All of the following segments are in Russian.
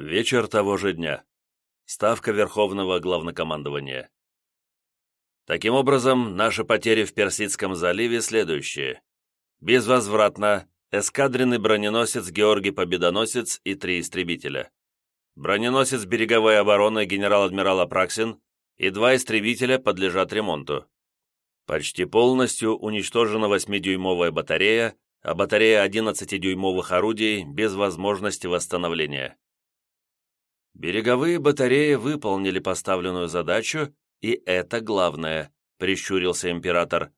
Вечер того же дня. Ставка Верховного Главнокомандования. Таким образом, наши потери в Персидском заливе следующие. Безвозвратно эскадренный броненосец Георгий Победоносец и три истребителя. Броненосец береговой обороны генерал-адмирал Апраксин и два истребителя подлежат ремонту. Почти полностью уничтожена 8-дюймовая батарея, а батарея 11-дюймовых орудий без возможности восстановления. Береговые батареи выполнили поставленную задачу, и это главное, прищурился император.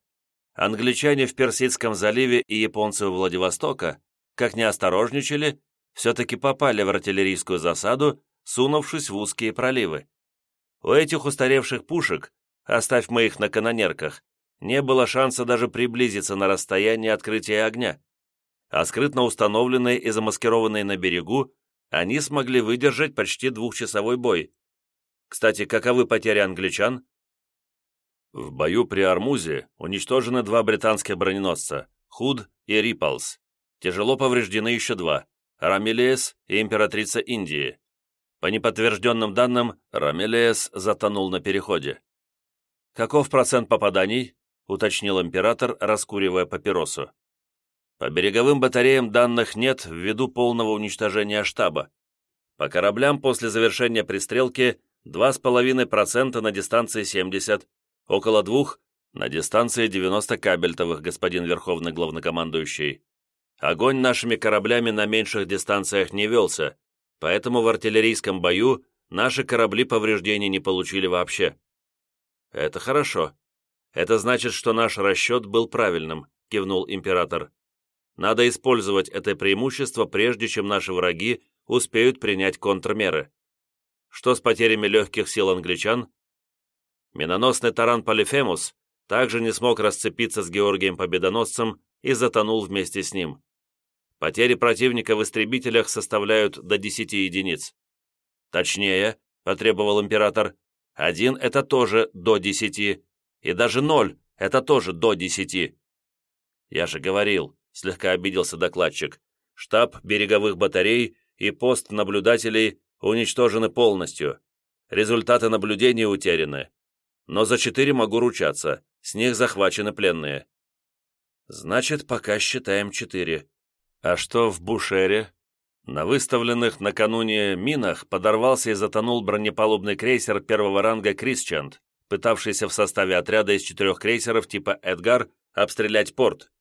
Англичане в Персидском заливе и японцы у Владивостока, как не осторожничали, все-таки попали в артиллерийскую засаду, сунувшись в узкие проливы. У этих устаревших пушек, оставь мы их на канонерках, не было шанса даже приблизиться на расстояние открытия огня, а скрытно установленные и замаскированные на берегу они смогли выдержать почти двухчасовой бой. Кстати, каковы потери англичан? В бою при Армузе уничтожены два британских броненосца – Худ и Рипплс. Тяжело повреждены еще два – Рамилес и Императрица Индии. По неподтвержденным данным, Рамилес затонул на переходе. «Каков процент попаданий?» – уточнил император, раскуривая папиросу. По береговым батареям данных нет ввиду полного уничтожения штаба. По кораблям после завершения пристрелки 2,5% на дистанции 70, около 2% на дистанции 90 кабельтовых, господин Верховный Главнокомандующий. Огонь нашими кораблями на меньших дистанциях не велся, поэтому в артиллерийском бою наши корабли повреждений не получили вообще. Это хорошо. Это значит, что наш расчет был правильным, кивнул император. Надо использовать это преимущество, прежде чем наши враги успеют принять контрмеры. Что с потерями легких сил англичан? Миноносный таран Полифемус также не смог расцепиться с Георгием Победоносцем и затонул вместе с ним. Потери противника в истребителях составляют до 10 единиц. Точнее, потребовал император, один – это тоже до 10, и даже ноль – это тоже до 10. Я же говорил, слегка обиделся докладчик. Штаб береговых батарей и пост наблюдателей уничтожены полностью. Результаты наблюдений утеряны. Но за четыре могу ручаться, с них захвачены пленные. Значит, пока считаем четыре. А что в Бушере? На выставленных накануне минах подорвался и затонул бронепалубный крейсер первого ранга «Крисчант», пытавшийся в составе отряда из четырех крейсеров типа «Эдгар» обстрелять порт.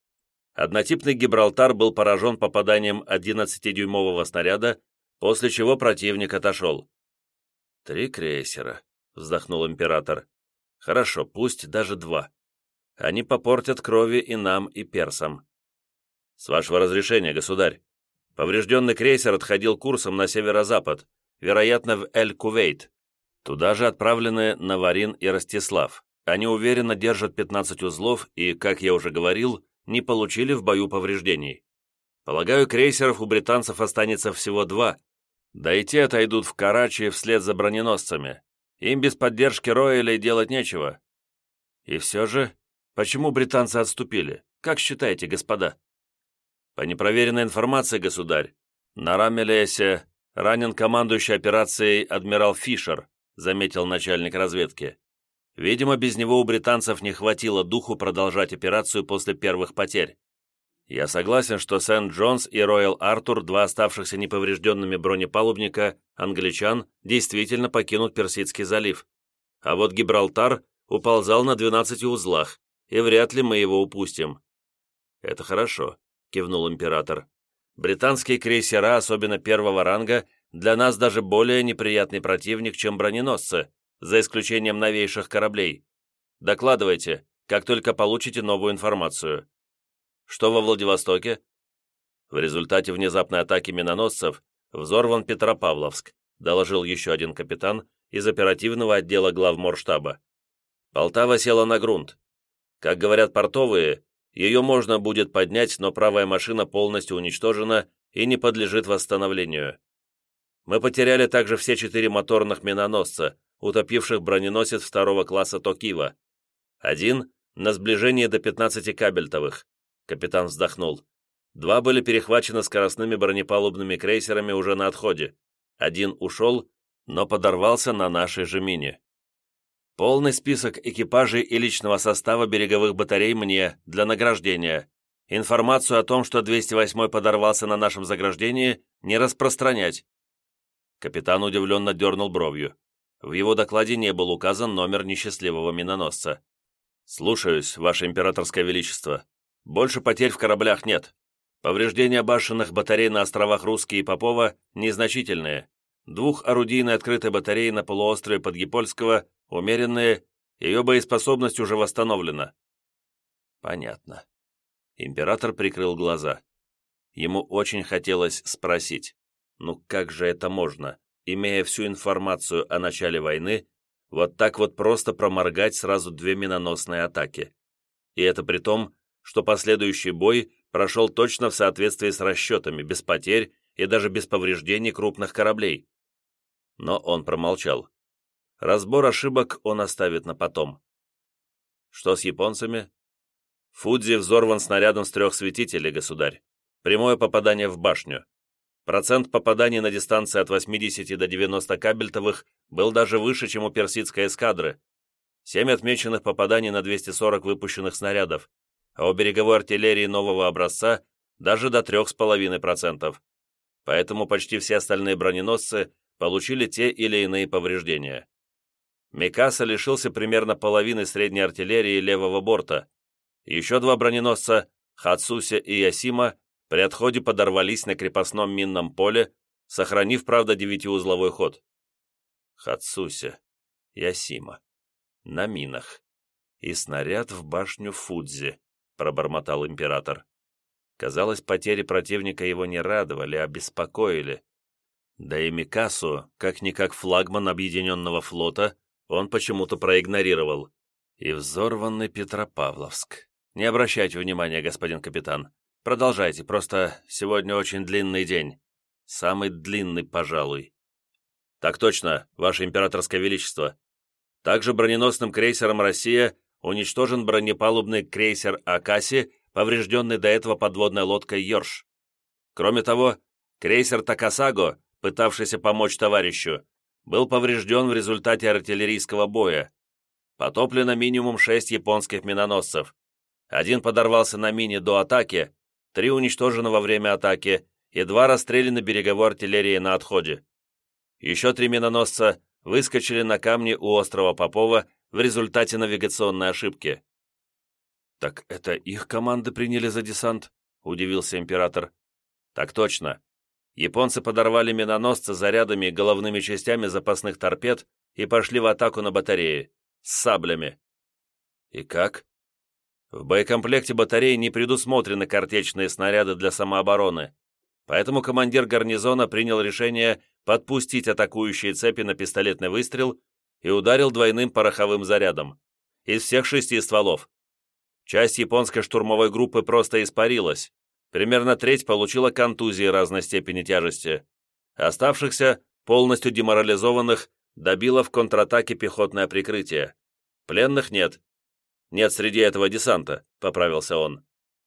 Однотипный Гибралтар был поражен попаданием 11-дюймового снаряда, после чего противник отошел. «Три крейсера», — вздохнул император. «Хорошо, пусть даже два. Они попортят крови и нам, и персам». «С вашего разрешения, государь. Поврежденный крейсер отходил курсом на северо-запад, вероятно, в Эль-Кувейт. Туда же отправлены Наварин и Ростислав. Они уверенно держат 15 узлов и, как я уже говорил, не получили в бою повреждений. Полагаю, крейсеров у британцев останется всего два, да и те отойдут в Карачи вслед за броненосцами. Им без поддержки Роэля делать нечего. И все же, почему британцы отступили? Как считаете, господа? По непроверенной информации, государь, на Рамелесе ранен командующий операцией адмирал Фишер, заметил начальник разведки. Видимо, без него у британцев не хватило духу продолжать операцию после первых потерь. Я согласен, что Сент-Джонс и Роyal Артур, два оставшихся неповрежденными бронепалубника, англичан, действительно покинут Персидский залив. А вот Гибралтар уползал на 12 узлах, и вряд ли мы его упустим. «Это хорошо», — кивнул император. «Британские крейсера, особенно первого ранга, для нас даже более неприятный противник, чем броненосцы, за исключением новейших кораблей. Докладывайте, как только получите новую информацию. Что во Владивостоке? В результате внезапной атаки миноносцев взорван Петропавловск, доложил еще один капитан из оперативного отдела главморштаба. Полтава села на грунт. Как говорят портовые, ее можно будет поднять, но правая машина полностью уничтожена и не подлежит восстановлению. Мы потеряли также все четыре моторных миноносца, утопивших броненосец второго класса Токива. Один — на сближении до 15 кабельтовых. Капитан вздохнул. Два были перехвачены скоростными бронепалубными крейсерами уже на отходе. Один ушел, но подорвался на нашей же мине. Полный список экипажей и личного состава береговых батарей мне для награждения. Информацию о том, что 208-й подорвался на нашем заграждении, не распространять. Капитан удивленно дернул бровью. В его докладе не был указан номер несчастливого миноносца. «Слушаюсь, Ваше Императорское Величество. Больше потерь в кораблях нет. Повреждения башенных батарей на островах Русские и Попова незначительные. Двух орудийной открытой батареи на полуострове Подгипольского умеренные, ее боеспособность уже восстановлена. Понятно. Император прикрыл глаза. Ему очень хотелось спросить, ну как же это можно, имея всю информацию о начале войны, вот так вот просто проморгать сразу две миноносные атаки? И это при том, что последующий бой прошел точно в соответствии с расчетами, без потерь и даже без повреждений крупных кораблей. Но он промолчал. Разбор ошибок он оставит на потом. Что с японцами? Фудзи взорван снарядом с трех светителей, государь. Прямое попадание в башню. Процент попаданий на дистанции от 80 до 90 кабельтовых был даже выше, чем у персидской эскадры. Семь отмеченных попаданий на 240 выпущенных снарядов, а у береговой артиллерии нового образца даже до 3,5%. Поэтому почти все остальные броненосцы получили те или иные повреждения. Микаса лишился примерно половины средней артиллерии левого борта. Еще два броненосца, Хацуся и Ясима, при отходе подорвались на крепостном минном поле, сохранив, правда, девятиузловой ход. Хацуся, Ясима, на минах. И снаряд в башню Фудзи, пробормотал император. Казалось, потери противника его не радовали, а беспокоили. Да и Микасу, как-никак флагман объединенного флота, он почему-то проигнорировал. И взорванный Петропавловск. Не обращайте внимания, господин капитан. Продолжайте, просто сегодня очень длинный день. Самый длинный, пожалуй. Так точно, ваше императорское величество. Также броненосным крейсером «Россия» уничтожен бронепалубный крейсер «Акаси», поврежденный до этого подводной лодкой «Йорш». Кроме того, крейсер «Такасаго», пытавшийся помочь товарищу, был поврежден в результате артиллерийского боя. Потоплено минимум шесть японских миноносцев. Один подорвался на мине до атаки, три уничтожены во время атаки и два расстреляны береговой артиллерией на отходе. Еще три миноносца выскочили на камни у острова Попова в результате навигационной ошибки. «Так это их команды приняли за десант?» – удивился император. «Так точно. Японцы подорвали миноносцы зарядами и головными частями запасных торпед и пошли в атаку на батареи. С саблями. И как? В боекомплекте батареи не предусмотрены картечные снаряды для самообороны, поэтому командир гарнизона принял решение подпустить атакующие цепи на пистолетный выстрел и ударил двойным пороховым зарядом из всех шести стволов. Часть японской штурмовой группы просто испарилась, Примерно треть получила контузии разной степени тяжести. Оставшихся, полностью деморализованных, добило в контратаке пехотное прикрытие. Пленных нет. Нет среди этого десанта, поправился он.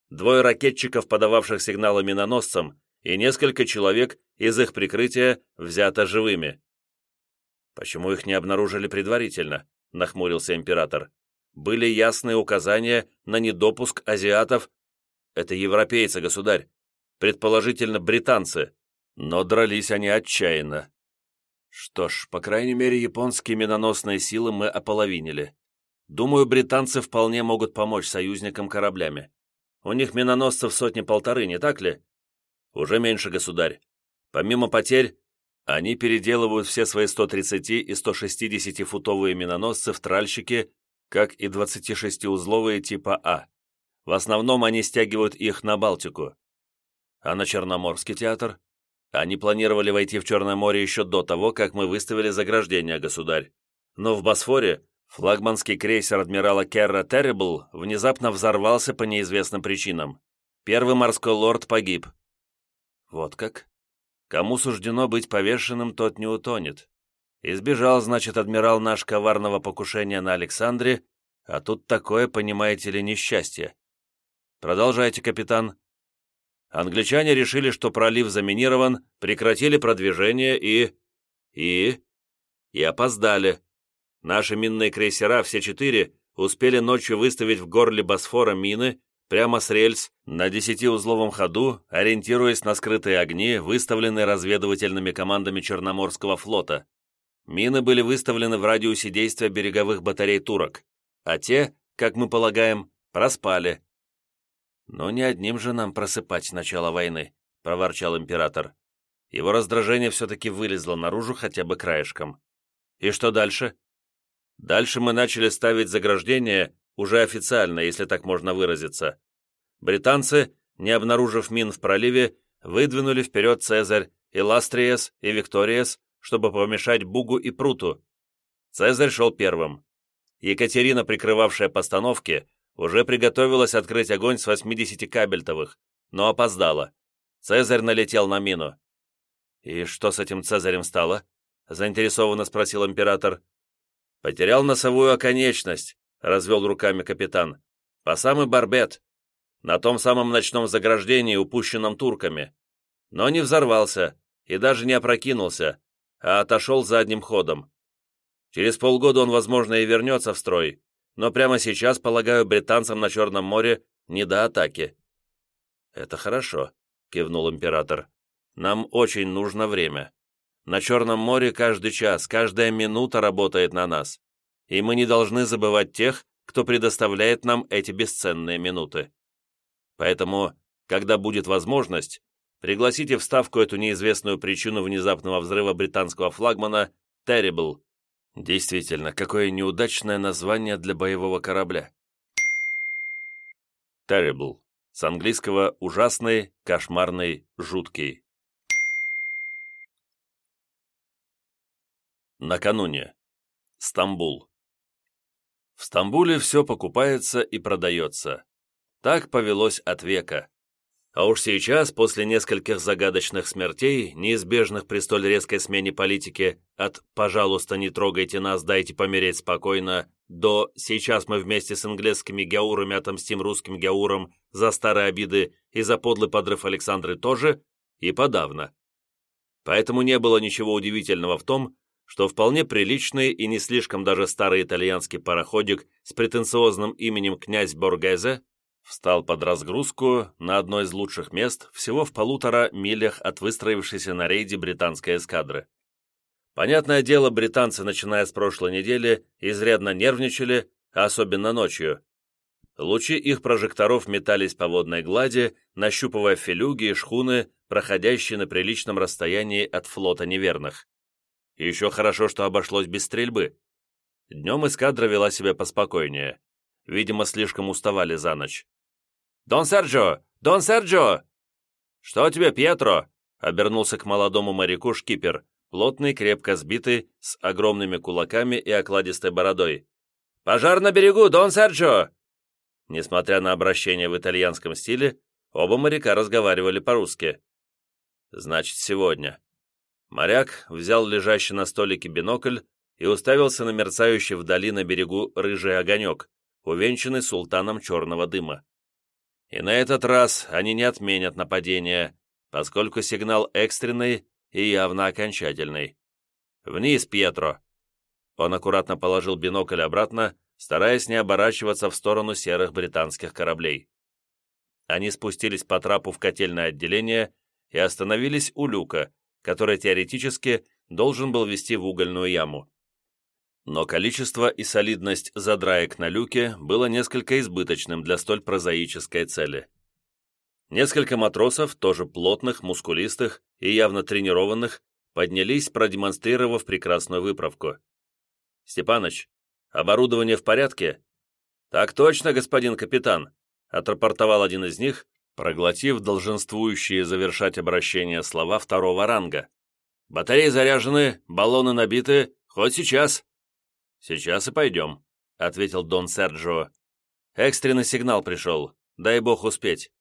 Двое ракетчиков, подававших сигналы миноносцам, и несколько человек из их прикрытия взято живыми. «Почему их не обнаружили предварительно?» – нахмурился император. «Были ясные указания на недопуск азиатов это европейцы, государь. Предположительно, британцы. Но дрались они отчаянно. Что ж, по крайней мере, японские миноносные силы мы ополовинили. Думаю, британцы вполне могут помочь союзникам кораблями. У них миноносцев сотни-полторы, не так ли? Уже меньше, государь. Помимо потерь, они переделывают все свои 130 и 160-футовые миноносцы в тральщики, как и 26-узловые типа А. В основном они стягивают их на Балтику. А на Черноморский театр? Они планировали войти в Черное море еще до того, как мы выставили заграждение, государь. Но в Босфоре флагманский крейсер адмирала Керра Террибл внезапно взорвался по неизвестным причинам. Первый морской лорд погиб. Вот как? Кому суждено быть повешенным, тот не утонет. Избежал, значит, адмирал наш коварного покушения на Александре, а тут такое, понимаете ли, несчастье. Продолжайте, капитан. Англичане решили, что пролив заминирован, прекратили продвижение и... И? И опоздали. Наши минные крейсера, все четыре, успели ночью выставить в горле Босфора мины прямо с рельс на десятиузловом ходу, ориентируясь на скрытые огни, выставленные разведывательными командами Черноморского флота. Мины были выставлены в радиусе действия береговых батарей турок, а те, как мы полагаем, проспали. «Но не одним же нам просыпать начало войны», — проворчал император. Его раздражение все-таки вылезло наружу хотя бы краешком. «И что дальше?» «Дальше мы начали ставить заграждения уже официально, если так можно выразиться. Британцы, не обнаружив мин в проливе, выдвинули вперед Цезарь, и Ластриес, и Викториес, чтобы помешать Бугу и Пруту. Цезарь шел первым. Екатерина, прикрывавшая постановки, уже приготовилась открыть огонь с 80 кабельтовых, но опоздала. Цезарь налетел на мину. «И что с этим Цезарем стало?» — заинтересованно спросил император. «Потерял носовую оконечность», — развел руками капитан. «По самый барбет. На том самом ночном заграждении, упущенном турками. Но не взорвался и даже не опрокинулся, а отошел задним ходом. Через полгода он, возможно, и вернется в строй, но прямо сейчас, полагаю, британцам на Черном море не до атаки». «Это хорошо», — кивнул император. «Нам очень нужно время. На Черном море каждый час, каждая минута работает на нас, и мы не должны забывать тех, кто предоставляет нам эти бесценные минуты. Поэтому, когда будет возможность, пригласите в Ставку эту неизвестную причину внезапного взрыва британского флагмана «Terrible». Действительно, какое неудачное название для боевого корабля. Terrible. С английского «ужасный», «кошмарный», «жуткий». Накануне. Стамбул. В Стамбуле все покупается и продается. Так повелось от века. А уж сейчас, после нескольких загадочных смертей, неизбежных при столь резкой смене политики от «пожалуйста, не трогайте нас, дайте помереть спокойно» до «сейчас мы вместе с английскими геурами отомстим русским геурам за старые обиды и за подлый подрыв Александры тоже» и подавно. Поэтому не было ничего удивительного в том, что вполне приличный и не слишком даже старый итальянский пароходик с претенциозным именем «Князь Боргезе» встал под разгрузку на одно из лучших мест всего в полутора милях от выстроившейся на рейде британской эскадры. Понятное дело, британцы, начиная с прошлой недели, изрядно нервничали, особенно ночью. Лучи их прожекторов метались по водной глади, нащупывая филюги и шхуны, проходящие на приличном расстоянии от флота неверных. Еще хорошо, что обошлось без стрельбы. Днем эскадра вела себя поспокойнее. Видимо, слишком уставали за ночь. «Дон Серджио! Дон Серджио!» «Что тебе, Пьетро?» — обернулся к молодому моряку шкипер, плотный, крепко сбитый, с огромными кулаками и окладистой бородой. «Пожар на берегу, Дон Серджио!» Несмотря на обращение в итальянском стиле, оба моряка разговаривали по-русски. «Значит, сегодня». Моряк взял лежащий на столике бинокль и уставился на мерцающий вдали на берегу рыжий огонек, увенчанный султаном черного дыма. И на этот раз они не отменят нападение, поскольку сигнал экстренный и явно окончательный. «Вниз, Пьетро!» Он аккуратно положил бинокль обратно, стараясь не оборачиваться в сторону серых британских кораблей. Они спустились по трапу в котельное отделение и остановились у люка, который теоретически должен был вести в угольную яму но количество и солидность задраек на люке было несколько избыточным для столь прозаической цели. Несколько матросов, тоже плотных, мускулистых и явно тренированных, поднялись, продемонстрировав прекрасную выправку. «Степаныч, оборудование в порядке?» «Так точно, господин капитан», — отрапортовал один из них, проглотив долженствующие завершать обращение слова второго ранга. «Батареи заряжены, баллоны набиты, хоть сейчас». «Сейчас и пойдем», — ответил Дон Серджио. «Экстренный сигнал пришел. Дай бог успеть.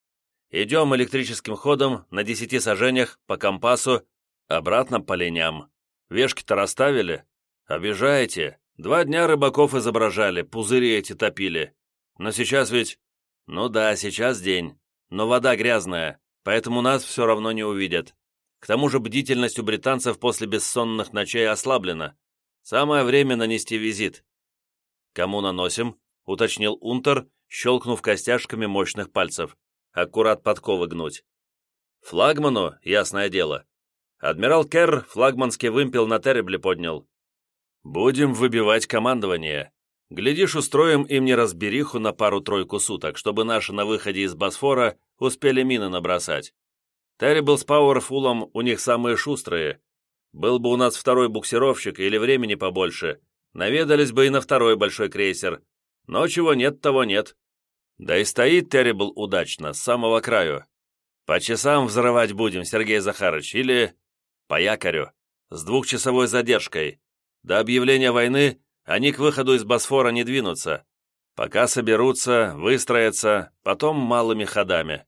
Идем электрическим ходом на десяти сажениях по компасу, обратно по линям. Вешки-то расставили? Обижаете. Два дня рыбаков изображали, пузыри эти топили. Но сейчас ведь... Ну да, сейчас день. Но вода грязная, поэтому нас все равно не увидят. К тому же бдительность у британцев после бессонных ночей ослаблена. Самое время нанести визит. «Кому наносим?» — уточнил Унтер, щелкнув костяшками мощных пальцев. Аккурат подковы гнуть. «Флагману, ясное дело. Адмирал Керр флагманский вымпел на Теребле поднял. Будем выбивать командование. Глядишь, устроим им неразбериху на пару-тройку суток, чтобы наши на выходе из Босфора успели мины набросать. Террибл с Пауэрфулом у них самые шустрые. Был бы у нас второй буксировщик или времени побольше, наведались бы и на второй большой крейсер. Но чего нет, того нет. Да и стоит Террибл удачно, с самого краю. По часам взрывать будем, Сергей Захарович, или по якорю, с двухчасовой задержкой. До объявления войны они к выходу из Босфора не двинутся. Пока соберутся, выстроятся, потом малыми ходами.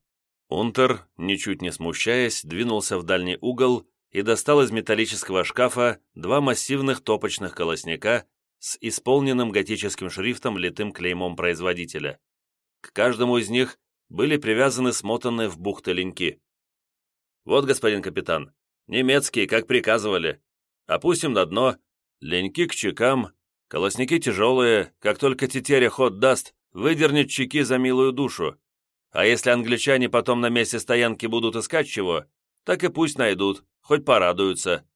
Унтер, ничуть не смущаясь, двинулся в дальний угол и достал из металлического шкафа два массивных топочных колосника с исполненным готическим шрифтом литым клеймом производителя. К каждому из них были привязаны смотанные в бухты леньки. «Вот, господин капитан, немецкие, как приказывали. Опустим на дно, леньки к чекам, колосники тяжелые, как только тетеря ход даст, выдернет чеки за милую душу. А если англичане потом на месте стоянки будут искать чего, так и пусть найдут, хоть порадуются».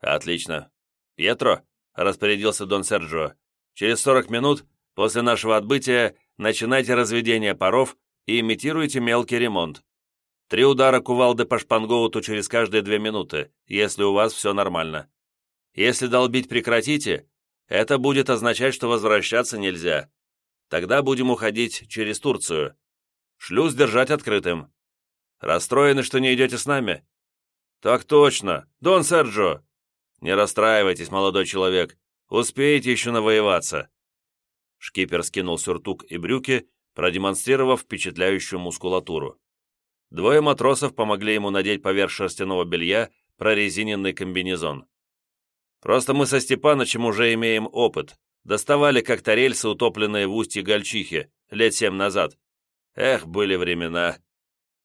«Отлично. Пьетро», — распорядился Дон Серджио, «через сорок минут после нашего отбытия начинайте разведение паров и имитируйте мелкий ремонт. Три удара кувалды по шпангоуту через каждые две минуты, если у вас все нормально. Если долбить прекратите, это будет означать, что возвращаться нельзя. Тогда будем уходить через Турцию. Шлюз держать открытым. Расстроены, что не идете с нами? Так точно. Дон Серджо. Не расстраивайтесь, молодой человек. Успеете еще навоеваться. Шкипер скинул сюртук и брюки, продемонстрировав впечатляющую мускулатуру. Двое матросов помогли ему надеть поверх шерстяного белья прорезиненный комбинезон. «Просто мы со Степанычем уже имеем опыт. Доставали как-то рельсы, утопленные в устье Гольчихи, лет семь назад. Эх, были времена.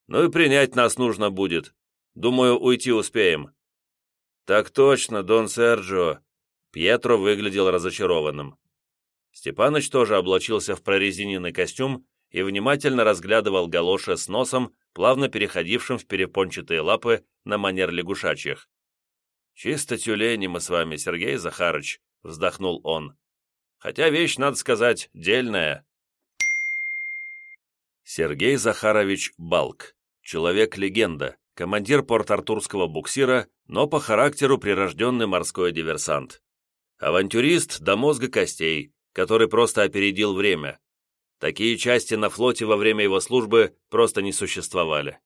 Ну и принять нас нужно будет. Думаю, уйти успеем». «Так точно, Дон Серджио». Пьетро выглядел разочарованным. Степаныч тоже облачился в прорезиненный костюм и внимательно разглядывал галоши с носом, плавно переходившим в перепончатые лапы на манер лягушачьих. «Чисто тюлени мы с вами, Сергей Захарыч», — вздохнул он. «Хотя вещь, надо сказать, дельная». Сергей Захарович Балк, человек-легенда, командир порт-артурского буксира, но по характеру прирожденный морской диверсант. Авантюрист до мозга костей, который просто опередил время. Такие части на флоте во время его службы просто не существовали.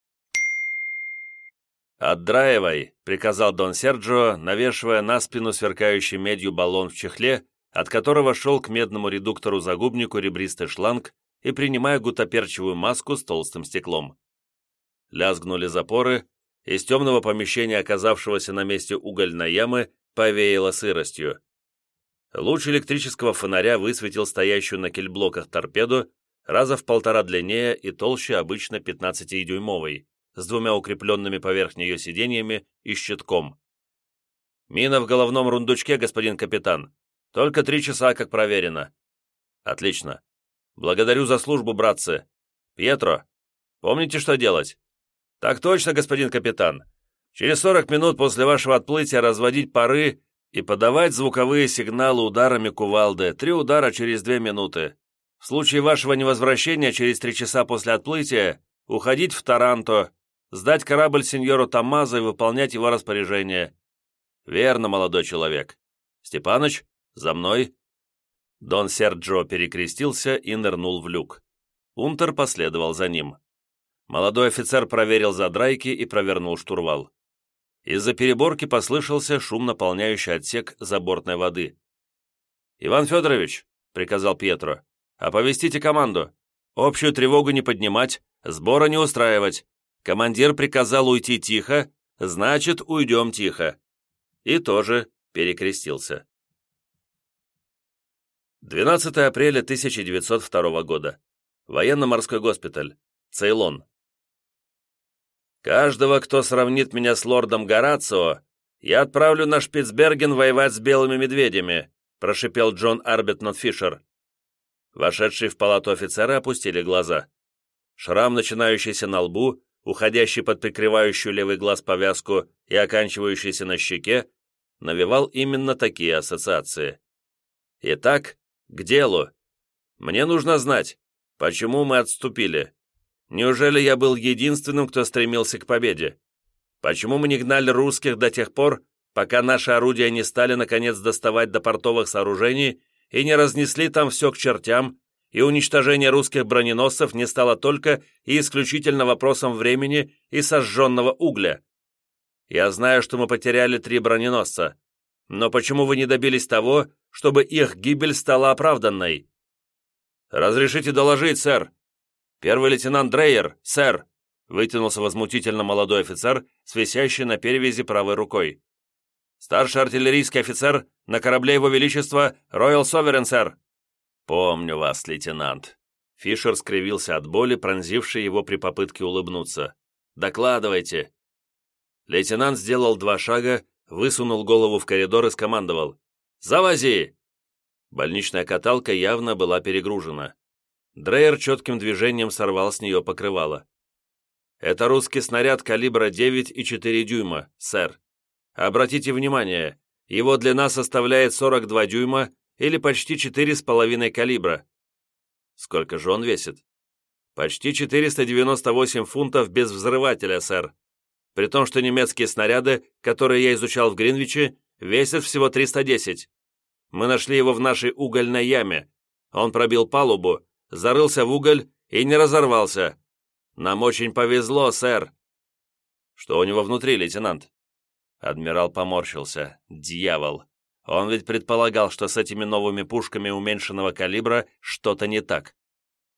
«Отдраивай», — приказал Дон Серджио, навешивая на спину сверкающий медью баллон в чехле, от которого шел к медному редуктору-загубнику ребристый шланг и принимая гутоперчевую маску с толстым стеклом. Лязгнули запоры, из темного помещения, оказавшегося на месте угольной ямы, повеяло сыростью. Луч электрического фонаря высветил стоящую на кельблоках торпеду раза в полтора длиннее и толще обычно 15-дюймовой, с двумя укрепленными поверх нее сиденьями и щитком. «Мина в головном рундучке, господин капитан. Только три часа, как проверено». «Отлично. Благодарю за службу, братцы. Пьетро, помните, что делать?» «Так точно, господин капитан. Через 40 минут после вашего отплытия разводить пары и подавать звуковые сигналы ударами кувалды, три удара через две минуты. В случае вашего невозвращения через три часа после отплытия уходить в Таранто, сдать корабль сеньору Тамазо и выполнять его распоряжение. Верно, молодой человек. Степаныч, за мной. Дон Серджо перекрестился и нырнул в люк. Унтер последовал за ним. Молодой офицер проверил задрайки и провернул штурвал. Из-за переборки послышался шум, наполняющий отсек забортной воды. «Иван Федорович», — приказал Пьетро, — «оповестите команду. Общую тревогу не поднимать, сбора не устраивать. Командир приказал уйти тихо, значит, уйдем тихо». И тоже перекрестился. 12 апреля 1902 года. Военно-морской госпиталь. Цейлон. Каждого, кто сравнит меня с лордом Горацио, я отправлю на Шпицберген воевать с белыми медведями», прошипел Джон Арбитнот Фишер. Вошедшие в палату офицеры опустили глаза. Шрам, начинающийся на лбу, уходящий под прикрывающую левый глаз повязку и оканчивающийся на щеке, навевал именно такие ассоциации. Итак, к делу. Мне нужно знать, почему мы отступили. Неужели я был единственным, кто стремился к победе? Почему мы не гнали русских до тех пор, пока наши орудия не стали наконец доставать до портовых сооружений и не разнесли там все к чертям, и уничтожение русских броненосцев не стало только и исключительно вопросом времени и сожженного угля. Я знаю, что мы потеряли три броненосца, но почему вы не добились того, чтобы их гибель стала оправданной? Разрешите доложить, сэр. Первый лейтенант Дрейер, сэр, вытянулся возмутительно молодой офицер с висящей на перевязи правой рукой. «Старший артиллерийский офицер на корабле Его Величества Роyal Sovereign, сэр!» «Помню вас, лейтенант». Фишер скривился от боли, пронзившей его при попытке улыбнуться. «Докладывайте». Лейтенант сделал два шага, высунул голову в коридор и скомандовал. «Завози!» Больничная каталка явно была перегружена. Дрейер четким движением сорвал с нее покрывало. «Это русский снаряд калибра 9,4 дюйма, сэр. Обратите внимание, его длина составляет 42 дюйма или почти 4,5 калибра. Сколько же он весит? Почти 498 фунтов без взрывателя, сэр. При том, что немецкие снаряды, которые я изучал в Гринвиче, весят всего 310. Мы нашли его в нашей угольной яме. Он пробил палубу, зарылся в уголь и не разорвался. Нам очень повезло, сэр. Что у него внутри, лейтенант? Адмирал поморщился. Дьявол. Он ведь предполагал, что с этими новыми пушками уменьшенного калибра что-то не так.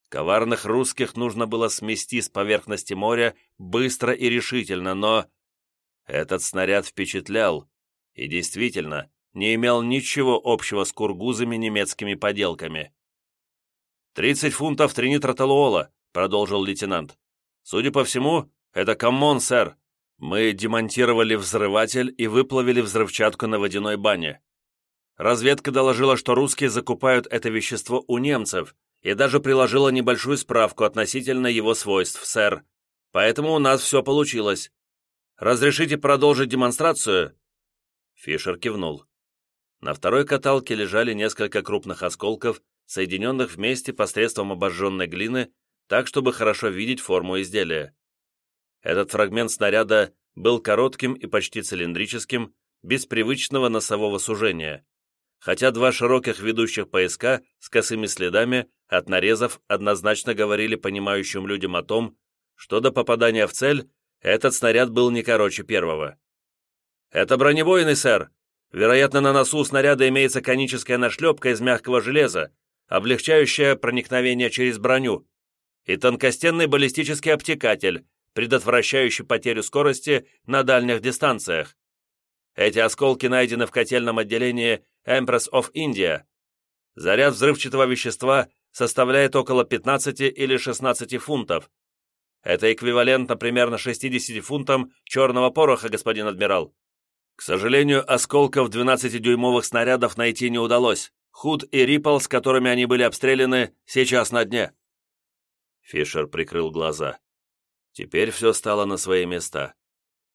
Коварных русских нужно было смести с поверхности моря быстро и решительно, но... Этот снаряд впечатлял и действительно не имел ничего общего с кургузами немецкими поделками. «Тридцать фунтов тринитротолуола», — продолжил лейтенант. «Судя по всему, это коммон, сэр. Мы демонтировали взрыватель и выплавили взрывчатку на водяной бане. Разведка доложила, что русские закупают это вещество у немцев, и даже приложила небольшую справку относительно его свойств, сэр. Поэтому у нас все получилось. Разрешите продолжить демонстрацию?» Фишер кивнул. На второй каталке лежали несколько крупных осколков, соединенных вместе посредством обожженной глины, так, чтобы хорошо видеть форму изделия. Этот фрагмент снаряда был коротким и почти цилиндрическим, без привычного носового сужения хотя два широких ведущих пояска с косыми следами от нарезов однозначно говорили понимающим людям о том, что до попадания в цель этот снаряд был не короче первого. «Это бронебойный, сэр. Вероятно, на носу снаряда имеется коническая нашлепка из мягкого железа, облегчающая проникновение через броню, и тонкостенный баллистический обтекатель, предотвращающий потерю скорости на дальних дистанциях. Эти осколки найдены в котельном отделении Empress of India. Заряд взрывчатого вещества составляет около 15 или 16 фунтов. Это эквивалентно примерно 60 фунтам черного пороха, господин адмирал. К сожалению, осколков 12-дюймовых снарядов найти не удалось. Худ и Риппл, с которыми они были обстреляны, сейчас на дне. Фишер прикрыл глаза. Теперь все стало на свои места.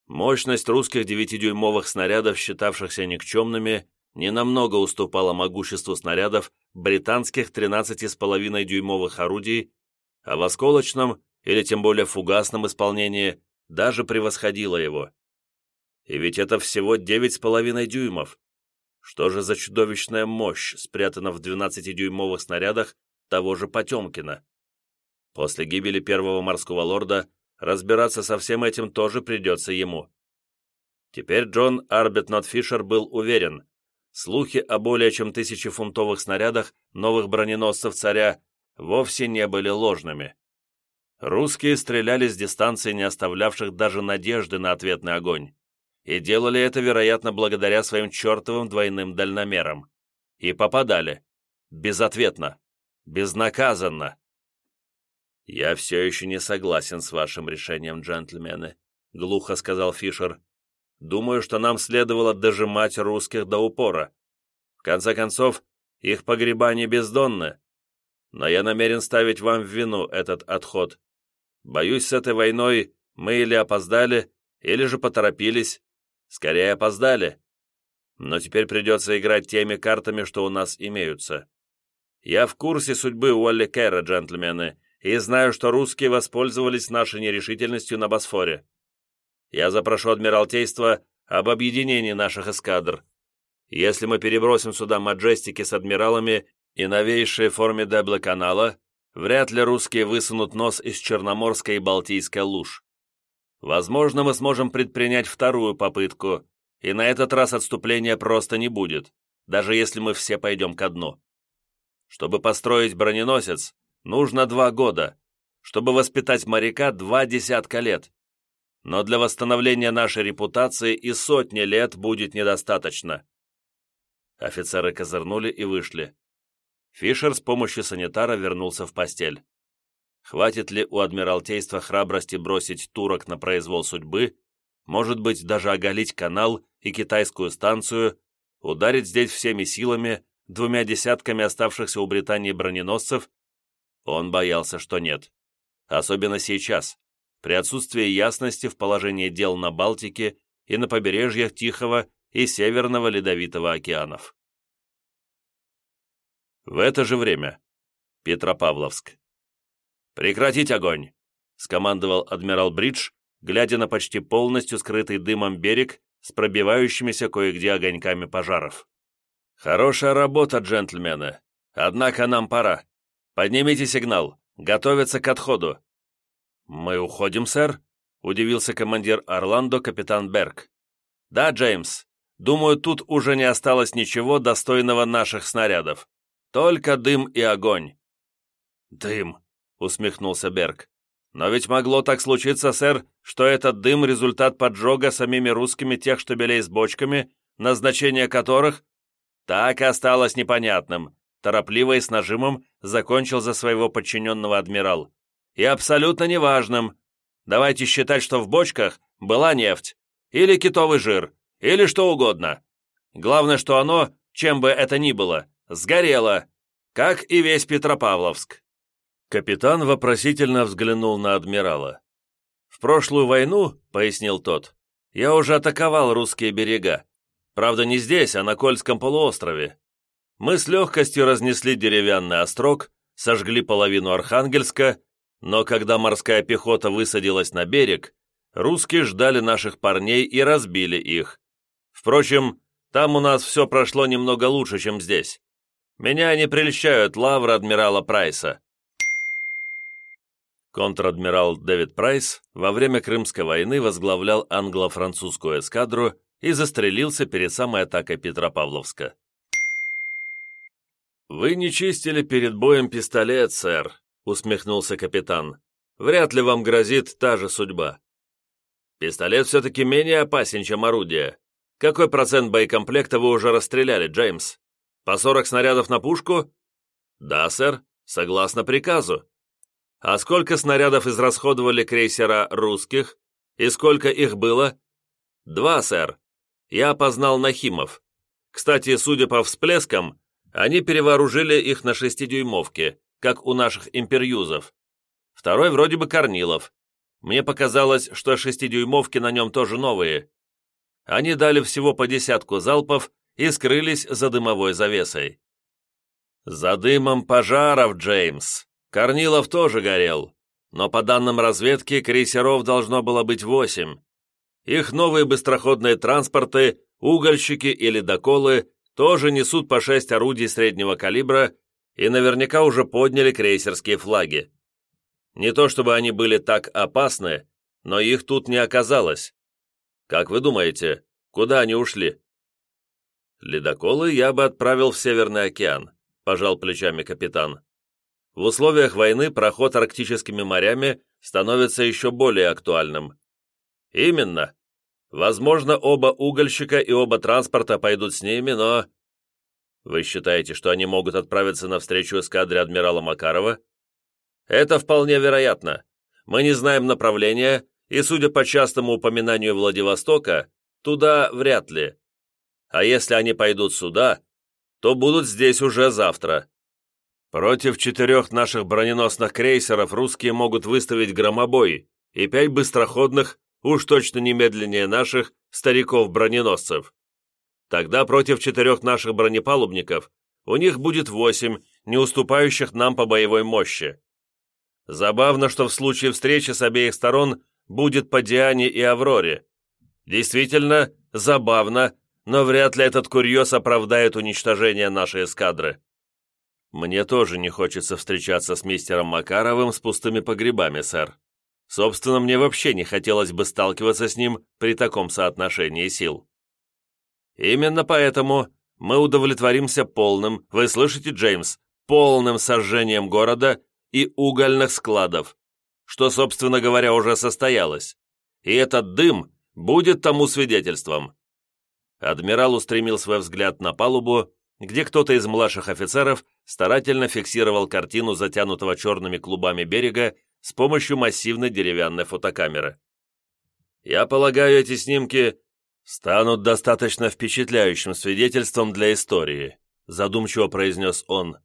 Мощность русских 9-дюймовых снарядов, считавшихся никчемными, ненамного уступала могуществу снарядов британских 13,5-дюймовых орудий, а в осколочном или тем более фугасном исполнении даже превосходила его. И ведь это всего 9,5 дюймов. Что же за чудовищная мощь спрятана в 12-дюймовых снарядах того же Потемкина? После гибели первого морского лорда разбираться со всем этим тоже придется ему. Теперь Джон Арбитнот Фишер был уверен, слухи о более чем тысячефунтовых снарядах новых броненосцев царя вовсе не были ложными. Русские стреляли с дистанции, не оставлявших даже надежды на ответный огонь, и делали это, вероятно, благодаря своим чертовым двойным дальномерам. И попадали. Безответно. Безнаказанно. «Я все еще не согласен с вашим решением, джентльмены», — глухо сказал Фишер. «Думаю, что нам следовало дожимать русских до упора. В конце концов, их погреба не бездонны. Но я намерен ставить вам в вину этот отход. Боюсь, с этой войной мы или опоздали, или же поторопились. Скорее опоздали. Но теперь придется играть теми картами, что у нас имеются. Я в курсе судьбы Уолли Кэра, джентльмены, и знаю, что русские воспользовались нашей нерешительностью на Босфоре. Я запрошу Адмиралтейство об объединении наших эскадр. Если мы перебросим сюда маджестики с адмиралами и новейшие формидеблы канала, вряд ли русские высунут нос из Черноморской и Балтийской луж. Возможно, мы сможем предпринять вторую попытку, и на этот раз отступления просто не будет, даже если мы все пойдем ко дну. Чтобы построить броненосец, нужно два года, чтобы воспитать моряка два десятка лет. Но для восстановления нашей репутации и сотни лет будет недостаточно. Офицеры козырнули и вышли. Фишер с помощью санитара вернулся в постель. Хватит ли у Адмиралтейства храбрости бросить турок на произвол судьбы, может быть, даже оголить канал и китайскую станцию, ударить здесь всеми силами, двумя десятками оставшихся у Британии броненосцев? Он боялся, что нет. Особенно сейчас, при отсутствии ясности в положении дел на Балтике и на побережьях Тихого и Северного Ледовитого океанов. В это же время. Петропавловск. «Прекратить огонь!» — скомандовал адмирал Бридж, глядя на почти полностью скрытый дымом берег с пробивающимися кое-где огоньками пожаров. «Хорошая работа, джентльмены. Однако нам пора. Поднимите сигнал. Готовиться к отходу». «Мы уходим, сэр?» — удивился командир Орландо, капитан Берг. «Да, Джеймс. Думаю, тут уже не осталось ничего достойного наших снарядов. Только дым и огонь». «Дым», — усмехнулся Берг. «Но ведь могло так случиться, сэр, что этот дым — результат поджога самими русскими тех штабелей с бочками, назначение которых так и осталось непонятным», торопливо и с нажимом закончил за своего подчиненного адмирал. «И абсолютно неважным. Давайте считать, что в бочках была нефть, или китовый жир, или что угодно. Главное, что оно, чем бы это ни было, сгорело, как и весь Петропавловск». Капитан вопросительно взглянул на адмирала. «В прошлую войну, — пояснил тот, — я уже атаковал русские берега. Правда, не здесь, а на Кольском полуострове. Мы с легкостью разнесли деревянный острог, сожгли половину Архангельска, но когда морская пехота высадилась на берег, русские ждали наших парней и разбили их. Впрочем, там у нас все прошло немного лучше, чем здесь. Меня не прельщают лавры адмирала Прайса. Контр-адмирал Дэвид Прайс во время Крымской войны возглавлял англо-французскую эскадру и застрелился перед самой атакой Петропавловска. «Вы не чистили перед боем пистолет, сэр», — усмехнулся капитан. «Вряд ли вам грозит та же судьба. Пистолет все-таки менее опасен, чем орудие. Какой процент боекомплекта вы уже расстреляли, Джеймс? По 40 снарядов на пушку?» «Да, сэр, согласно приказу», а сколько снарядов израсходовали крейсера русских? И сколько их было? Два, сэр. Я опознал Нахимов. Кстати, судя по всплескам, они перевооружили их на шестидюймовке, как у наших империюзов. Второй вроде бы Корнилов. Мне показалось, что шестидюймовки на нем тоже новые. Они дали всего по десятку залпов и скрылись за дымовой завесой. «За дымом пожаров, Джеймс!» Корнилов тоже горел, но по данным разведки крейсеров должно было быть восемь. Их новые быстроходные транспорты, угольщики и ледоколы тоже несут по шесть орудий среднего калибра и наверняка уже подняли крейсерские флаги. Не то чтобы они были так опасны, но их тут не оказалось. Как вы думаете, куда они ушли? Ледоколы я бы отправил в Северный океан, пожал плечами капитан. В условиях войны проход арктическими морями становится еще более актуальным. Именно. Возможно, оба угольщика и оба транспорта пойдут с ними, но... Вы считаете, что они могут отправиться навстречу эскадре адмирала Макарова? Это вполне вероятно. Мы не знаем направления и, судя по частому упоминанию Владивостока, туда вряд ли. А если они пойдут сюда, то будут здесь уже завтра. Против четырех наших броненосных крейсеров русские могут выставить громобой и пять быстроходных, уж точно немедленнее наших, стариков-броненосцев. Тогда против четырех наших бронепалубников у них будет восемь, не уступающих нам по боевой мощи. Забавно, что в случае встречи с обеих сторон будет по Диане и Авроре. Действительно, забавно, но вряд ли этот курьез оправдает уничтожение нашей эскадры. Мне тоже не хочется встречаться с мистером Макаровым с пустыми погребами, сэр. Собственно, мне вообще не хотелось бы сталкиваться с ним при таком соотношении сил. Именно поэтому мы удовлетворимся полным, вы слышите, Джеймс, полным сожжением города и угольных складов, что, собственно говоря, уже состоялось. И этот дым будет тому свидетельством. Адмирал устремил свой взгляд на палубу, где кто-то из младших офицеров старательно фиксировал картину затянутого черными клубами берега с помощью массивной деревянной фотокамеры. «Я полагаю, эти снимки станут достаточно впечатляющим свидетельством для истории», задумчиво произнес он,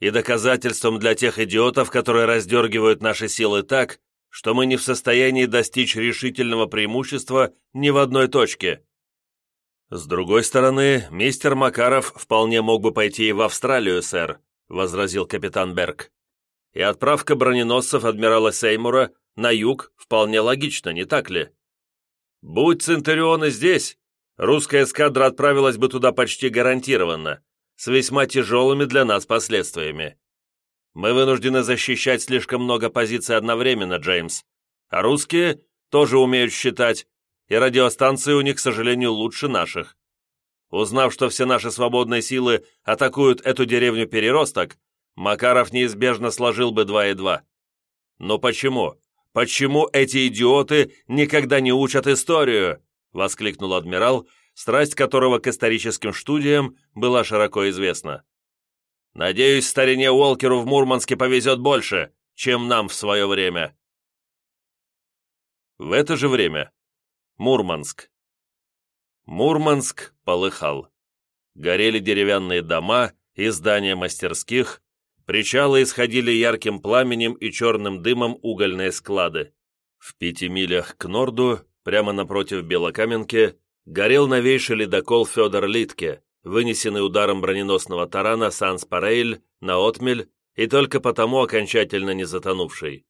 «и доказательством для тех идиотов, которые раздергивают наши силы так, что мы не в состоянии достичь решительного преимущества ни в одной точке. «С другой стороны, мистер Макаров вполне мог бы пойти и в Австралию, сэр», — возразил капитан Берг. «И отправка броненосцев адмирала Сеймура на юг вполне логична, не так ли? Будь Центурионы здесь, русская эскадра отправилась бы туда почти гарантированно, с весьма тяжелыми для нас последствиями. Мы вынуждены защищать слишком много позиций одновременно, Джеймс, а русские тоже умеют считать, и радиостанции у них, к сожалению, лучше наших. Узнав, что все наши свободные силы атакуют эту деревню Переросток, Макаров неизбежно сложил бы два и два. Но почему? Почему эти идиоты никогда не учат историю? Воскликнул адмирал, страсть которого к историческим студиям была широко известна. Надеюсь, старине Уолкеру в Мурманске повезет больше, чем нам в свое время. В это же время Мурманск. Мурманск полыхал. Горели деревянные дома и здания мастерских, причалы исходили ярким пламенем и черным дымом угольные склады. В пяти милях к норду, прямо напротив Белокаменки, горел новейший ледокол Федор Литке, вынесенный ударом броненосного тарана Санс-Парейль на отмель и только потому окончательно не затонувший.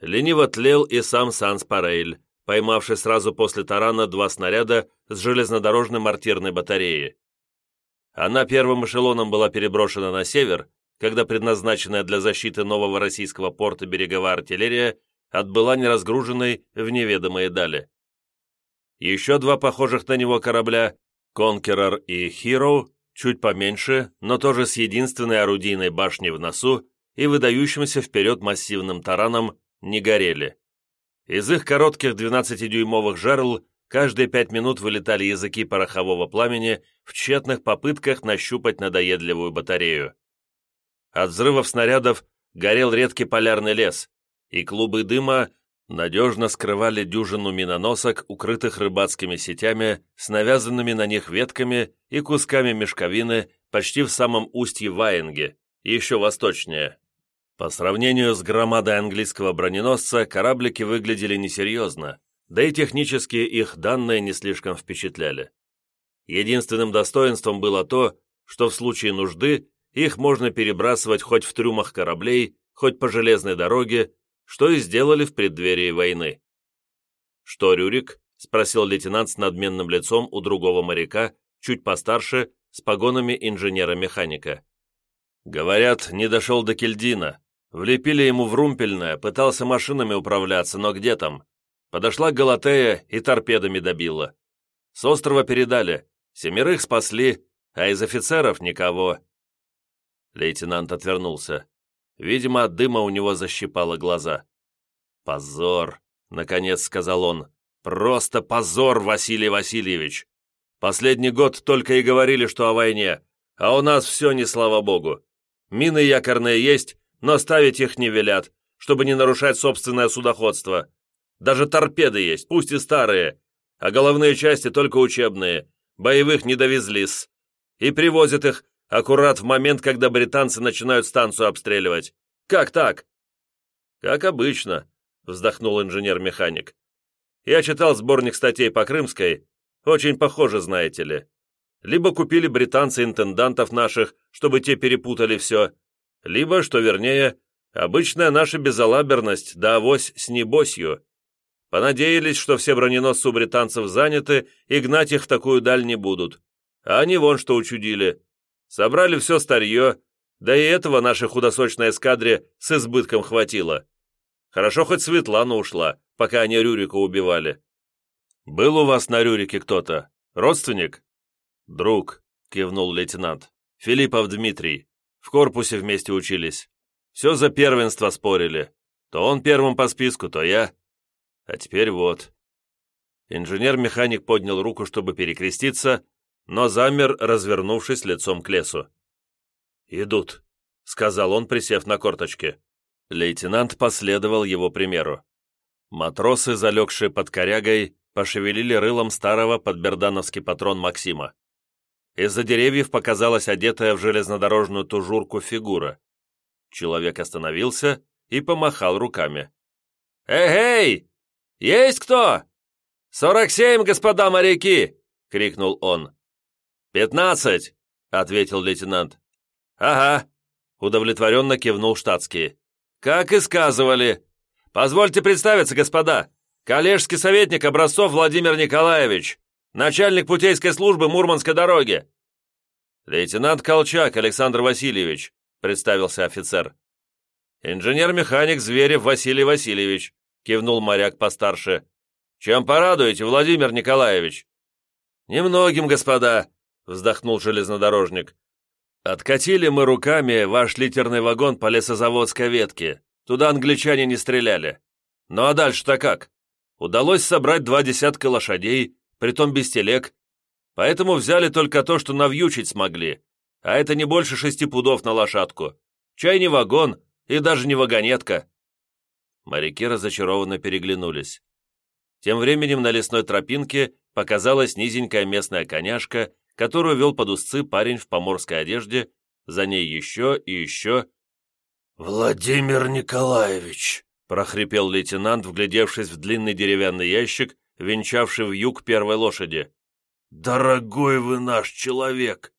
Лениво тлел и сам Санс-Парейль, поймавший сразу после тарана два снаряда с железнодорожной мортирной батареи. Она первым эшелоном была переброшена на север, когда предназначенная для защиты нового российского порта береговая артиллерия отбыла неразгруженной в неведомые дали. Еще два похожих на него корабля, «Конкерор» и «Хироу», чуть поменьше, но тоже с единственной орудийной башней в носу и выдающимся вперед массивным тараном, не горели. Из их коротких 12-дюймовых жерл каждые пять минут вылетали языки порохового пламени в тщетных попытках нащупать надоедливую батарею. От взрывов снарядов горел редкий полярный лес, и клубы дыма надежно скрывали дюжину миноносок, укрытых рыбацкими сетями, с навязанными на них ветками и кусками мешковины почти в самом устье Ваенге, еще восточнее. По сравнению с громадой английского броненосца, кораблики выглядели несерьезно, да и технически их данные не слишком впечатляли. Единственным достоинством было то, что в случае нужды их можно перебрасывать хоть в трюмах кораблей, хоть по железной дороге, что и сделали в преддверии войны. «Что, Рюрик?» — спросил лейтенант с надменным лицом у другого моряка, чуть постарше, с погонами инженера-механика. «Говорят, не дошел до Кельдина. Влепили ему в румпельное, пытался машинами управляться, но где там? Подошла Галатея и торпедами добила. С острова передали, семерых спасли, а из офицеров никого. Лейтенант отвернулся. Видимо, от дыма у него защипало глаза. «Позор!» — наконец сказал он. «Просто позор, Василий Васильевич! Последний год только и говорили, что о войне, а у нас все не слава богу. Мины якорные есть, но ставить их не велят, чтобы не нарушать собственное судоходство. Даже торпеды есть, пусть и старые, а головные части только учебные, боевых не довезли-с. И привозят их аккурат в момент, когда британцы начинают станцию обстреливать. Как так?» «Как обычно», — вздохнул инженер-механик. «Я читал сборник статей по Крымской. Очень похоже, знаете ли. Либо купили британцы интендантов наших, чтобы те перепутали все, либо, что вернее, обычная наша безалаберность, да авось с небосью. Понадеялись, что все броненосцы у британцев заняты, и гнать их в такую даль не будут. А они вон что учудили. Собрали все старье, да и этого нашей худосочной эскадре с избытком хватило. Хорошо хоть Светлана ушла, пока они Рюрика убивали. Был у вас на Рюрике кто-то? Родственник? Друг, кивнул лейтенант. Филиппов Дмитрий. В корпусе вместе учились. Все за первенство спорили. То он первым по списку, то я. А теперь вот. Инженер-механик поднял руку, чтобы перекреститься, но замер, развернувшись лицом к лесу. «Идут», — сказал он, присев на корточки. Лейтенант последовал его примеру. Матросы, залегшие под корягой, пошевелили рылом старого подбердановский патрон Максима. Из-за деревьев показалась одетая в железнодорожную тужурку фигура. Человек остановился и помахал руками. «Эй-эй! Есть кто? Сорок семь, господа моряки!» — крикнул он. «Пятнадцать!» — ответил лейтенант. «Ага!» — удовлетворенно кивнул штатский. «Как и сказывали. Позвольте представиться, господа. Коллежский советник Образцов Владимир Николаевич, начальник путейской службы Мурманской дороги». «Лейтенант Колчак Александр Васильевич», — представился офицер. «Инженер-механик Зверев Василий Васильевич», — кивнул моряк постарше. «Чем порадуете, Владимир Николаевич?» «Немногим, господа», — вздохнул железнодорожник. «Откатили мы руками ваш литерный вагон по лесозаводской ветке. Туда англичане не стреляли. Ну а дальше-то как? Удалось собрать два десятка лошадей, притом без телег, поэтому взяли только то, что навьючить смогли, а это не больше шести пудов на лошадку. Чай не вагон и даже не вагонетка». Моряки разочарованно переглянулись. Тем временем на лесной тропинке показалась низенькая местная коняшка, которую вел под узцы парень в поморской одежде, за ней еще и еще. «Владимир Николаевич!» — прохрипел лейтенант, вглядевшись в длинный деревянный ящик, венчавший в юг первой лошади. «Дорогой вы наш человек!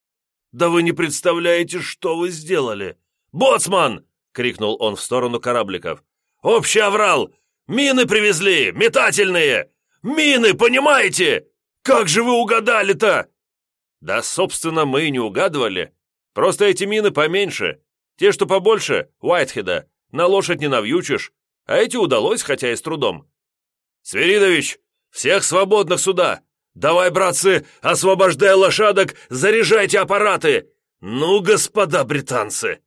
Да вы не представляете, что вы сделали! Боцман!» — крикнул он в сторону корабликов. «Общий аврал! Мины привезли! Метательные! Мины, понимаете? Как же вы угадали-то?» «Да, собственно, мы и не угадывали. Просто эти мины поменьше. Те, что побольше, Уайтхеда, на лошадь не навьючишь, а эти удалось, хотя и с трудом». «Свиридович, всех свободных сюда! Давай, братцы, освобождай лошадок, заряжайте аппараты! Ну, господа британцы!»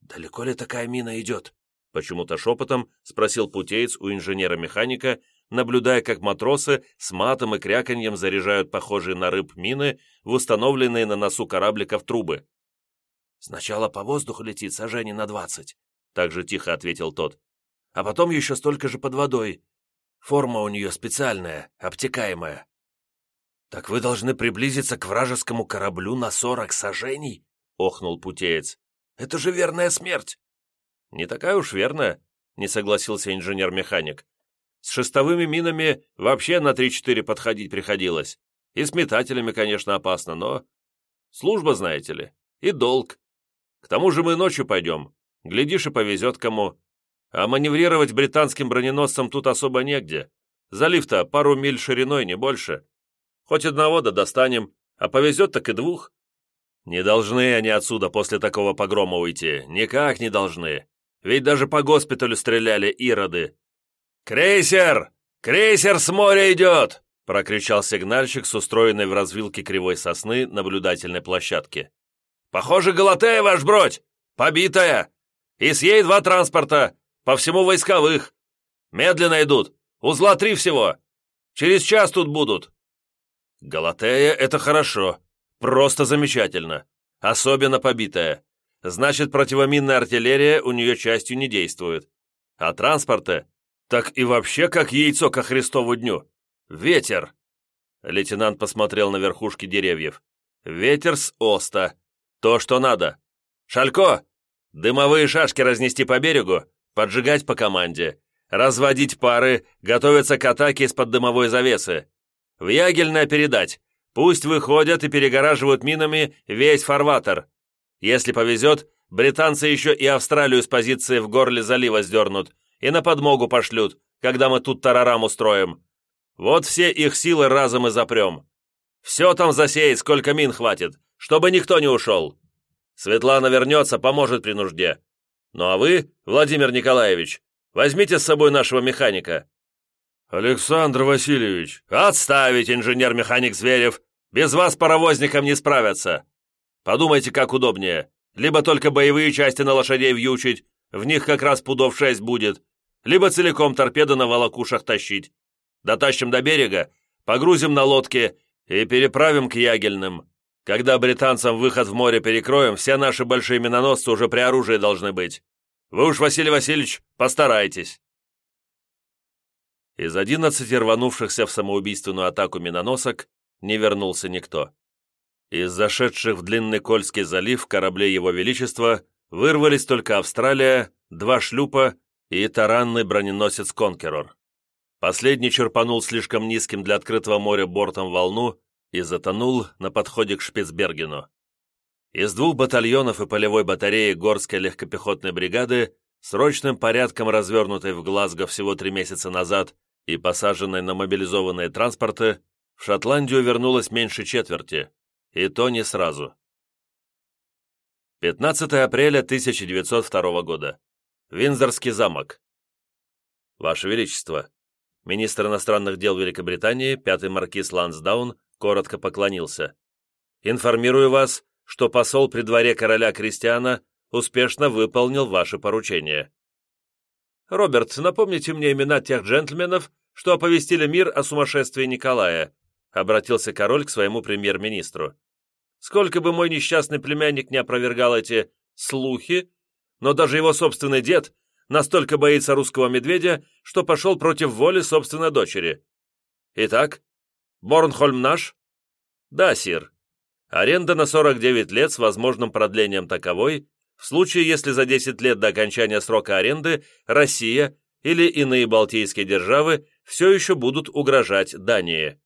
«Далеко ли такая мина идет?» Почему-то шепотом спросил путеец у инженера-механика, наблюдая, как матросы с матом и кряканьем заряжают похожие на рыб мины в установленные на носу корабликов трубы. «Сначала по воздуху летит сожжение на двадцать», — так же тихо ответил тот. «А потом еще столько же под водой. Форма у нее специальная, обтекаемая». «Так вы должны приблизиться к вражескому кораблю на сорок сажений?» — охнул путеец. «Это же верная смерть!» «Не такая уж верная», — не согласился инженер-механик. С шестовыми минами вообще на 3-4 подходить приходилось. И с метателями, конечно, опасно, но... Служба, знаете ли, и долг. К тому же мы ночью пойдем. Глядишь, и повезет кому. А маневрировать британским броненосцам тут особо негде. Залив-то пару миль шириной, не больше. Хоть одного да достанем, а повезет так и двух. Не должны они отсюда после такого погрома уйти. Никак не должны. Ведь даже по госпиталю стреляли ироды. «Крейсер! Крейсер с моря идет!» — прокричал сигнальщик с устроенной в развилке кривой сосны наблюдательной площадки. «Похоже, Галатея, ваш бродь! Побитая! И с ей два транспорта, по всему войсковых. Медленно идут, узла три всего. Через час тут будут». «Галатея — это хорошо, просто замечательно, особенно побитая. Значит, противоминная артиллерия у нее частью не действует. А транспорта Так и вообще как яйцо ко Христову дню. Ветер!» Лейтенант посмотрел на верхушки деревьев. «Ветер с оста. То, что надо. Шалько! Дымовые шашки разнести по берегу, поджигать по команде, разводить пары, готовиться к атаке из-под дымовой завесы. В ягельное передать. Пусть выходят и перегораживают минами весь фарватер. Если повезет, британцы еще и Австралию с позиции в горле залива сдернут и на подмогу пошлют, когда мы тут тарарам устроим. Вот все их силы разом и запрем. Все там засеять, сколько мин хватит, чтобы никто не ушел. Светлана вернется, поможет при нужде. Ну а вы, Владимир Николаевич, возьмите с собой нашего механика». «Александр Васильевич!» «Отставить, инженер-механик Зверев! Без вас паровозникам не справятся! Подумайте, как удобнее. Либо только боевые части на лошадей вьючить, в них как раз пудов шесть будет, либо целиком торпеды на волокушах тащить. Дотащим до берега, погрузим на лодке и переправим к Ягельным. Когда британцам выход в море перекроем, все наши большие миноносцы уже при оружии должны быть. Вы уж, Василий Васильевич, постарайтесь». Из одиннадцати рванувшихся в самоубийственную атаку миноносок не вернулся никто. Из зашедших в длинный Кольский залив кораблей Его Величества вырвались только Австралия, два шлюпа и таранный броненосец «Конкерор». Последний черпанул слишком низким для открытого моря бортом волну и затонул на подходе к Шпицбергену. Из двух батальонов и полевой батареи горской легкопехотной бригады, срочным порядком развернутой в Глазго всего три месяца назад и посаженной на мобилизованные транспорты, в Шотландию вернулось меньше четверти, и то не сразу. 15 апреля 1902 года. Виндзорский замок. Ваше Величество, министр иностранных дел Великобритании, пятый маркиз Лансдаун, коротко поклонился. «Информирую вас, что посол при дворе короля Кристиана успешно выполнил ваше поручение». «Роберт, напомните мне имена тех джентльменов, что оповестили мир о сумасшествии Николая», обратился король к своему премьер-министру. «Сколько бы мой несчастный племянник не опровергал эти слухи, но даже его собственный дед настолько боится русского медведя, что пошел против воли собственной дочери. Итак, Борнхольм наш?» «Да, сир. Аренда на 49 лет с возможным продлением таковой, в случае, если за 10 лет до окончания срока аренды Россия или иные балтийские державы все еще будут угрожать Дании».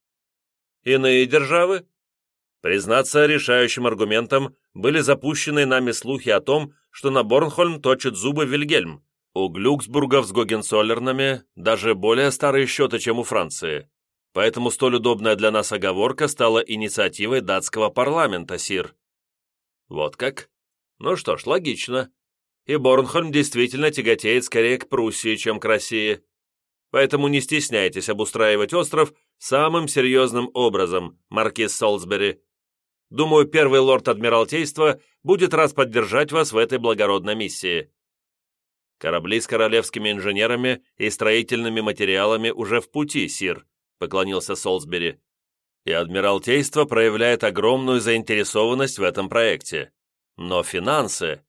«Иные державы?» Признаться, решающим аргументом были запущенные нами слухи о том, что на Борнхольм точит зубы Вильгельм. У Глюксбургов с Гогенцоллернами даже более старые счеты, чем у Франции поэтому столь удобная для нас оговорка стала инициативой датского парламента, Сир». «Вот как? Ну что ж, логично. И Борнхольм действительно тяготеет скорее к Пруссии, чем к России. Поэтому не стесняйтесь обустраивать остров самым серьезным образом, маркиз Солсбери. Думаю, первый лорд Адмиралтейства будет раз поддержать вас в этой благородной миссии». Корабли с королевскими инженерами и строительными материалами уже в пути, Сир. — поклонился Солсбери. «И Адмиралтейство проявляет огромную заинтересованность в этом проекте. Но финансы...»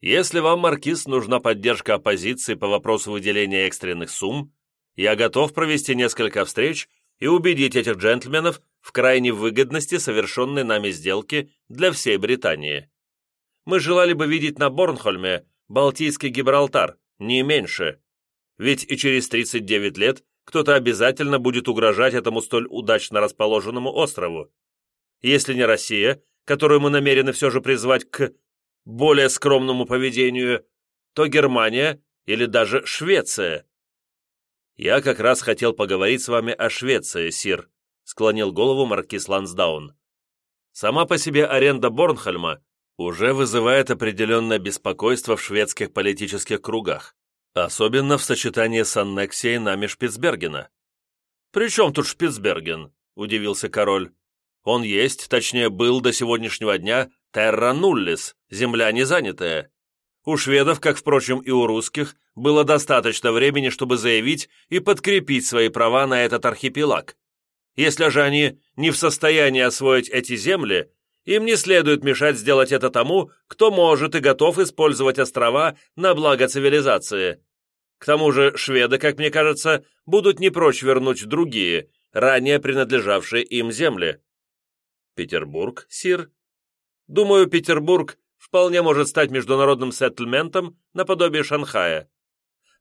«Если вам, Маркиз, нужна поддержка оппозиции по вопросу выделения экстренных сумм, я готов провести несколько встреч и убедить этих джентльменов в крайней выгодности совершенной нами сделки для всей Британии. Мы желали бы видеть на Борнхольме Балтийский Гибралтар, не меньше. Ведь и через 39 лет кто-то обязательно будет угрожать этому столь удачно расположенному острову. Если не Россия, которую мы намерены все же призвать к более скромному поведению, то Германия или даже Швеция. Я как раз хотел поговорить с вами о Швеции, Сир, склонил голову маркиз Лансдаун. Сама по себе аренда Борнхольма уже вызывает определенное беспокойство в шведских политических кругах. Особенно в сочетании с аннексией нами Шпицбергена. «При чем тут Шпицберген?» – удивился король. «Он есть, точнее, был до сегодняшнего дня терра нуллис, земля незанятая. У шведов, как, впрочем, и у русских, было достаточно времени, чтобы заявить и подкрепить свои права на этот архипелаг. Если же они не в состоянии освоить эти земли, им не следует мешать сделать это тому, кто может и готов использовать острова на благо цивилизации. К тому же шведы, как мне кажется, будут не прочь вернуть другие, ранее принадлежавшие им земли. Петербург, Сир? Думаю, Петербург вполне может стать международным сеттельментом наподобие Шанхая.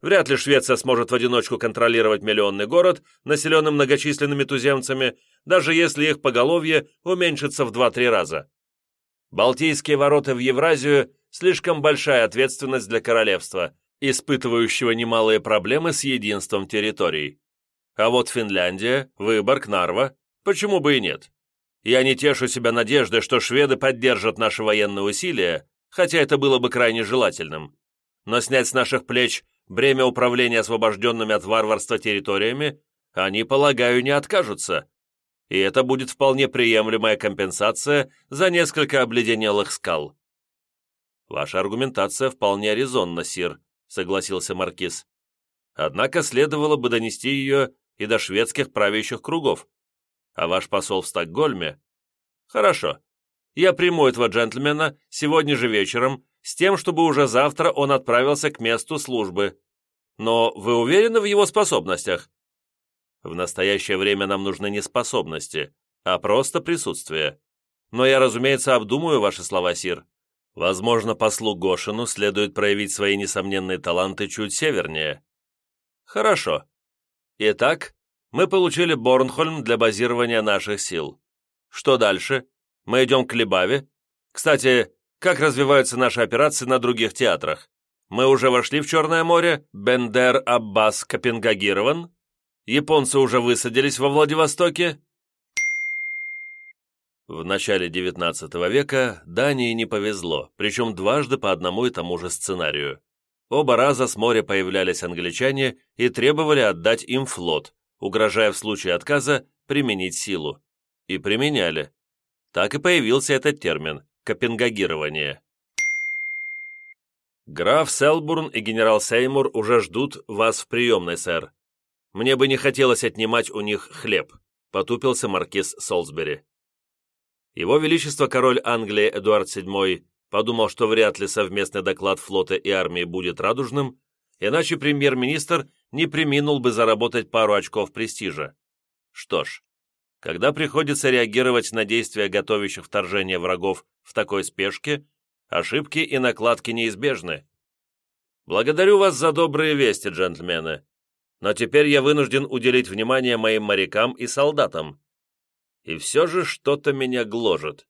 Вряд ли Швеция сможет в одиночку контролировать миллионный город, населенный многочисленными туземцами, даже если их поголовье уменьшится в 2-3 раза. Балтийские ворота в Евразию – слишком большая ответственность для королевства, испытывающего немалые проблемы с единством территорий. А вот Финляндия, Выборг, Нарва – почему бы и нет? Я не тешу себя надеждой, что шведы поддержат наши военные усилия, хотя это было бы крайне желательным. Но снять с наших плеч бремя управления освобожденными от варварства территориями они, полагаю, не откажутся. И это будет вполне приемлемая компенсация за несколько обледенелых скал. Ваша аргументация вполне резонна, Сир, согласился Маркиз. Однако следовало бы донести ее и до шведских правящих кругов. А ваш посол в Стокгольме? Хорошо. Я приму этого джентльмена сегодня же вечером с тем, чтобы уже завтра он отправился к месту службы. Но вы уверены в его способностях? В настоящее время нам нужны не способности, а просто присутствие. Но я, разумеется, обдумаю ваши слова, Сир. Возможно, послу Гошину следует проявить свои несомненные таланты чуть севернее. Хорошо. Итак, мы получили Борнхольм для базирования наших сил. Что дальше? Мы идем к Либаве. Кстати, как развиваются наши операции на других театрах. Мы уже вошли в Черное море, Бендер Аббас Копенгагирован, японцы уже высадились во Владивостоке. В начале XIX века Дании не повезло, причем дважды по одному и тому же сценарию. Оба раза с моря появлялись англичане и требовали отдать им флот, угрожая в случае отказа применить силу. И применяли. Так и появился этот термин Копенгагирование. «Граф Селбурн и генерал Сеймур уже ждут вас в приемной, сэр. Мне бы не хотелось отнимать у них хлеб», — потупился маркиз Солсбери. Его Величество король Англии Эдуард VII подумал, что вряд ли совместный доклад флота и армии будет радужным, иначе премьер-министр не приминул бы заработать пару очков престижа. Что ж, когда приходится реагировать на действия готовящих вторжение врагов в такой спешке, ошибки и накладки неизбежны. Благодарю вас за добрые вести, джентльмены. Но теперь я вынужден уделить внимание моим морякам и солдатам. И все же что-то меня гложет.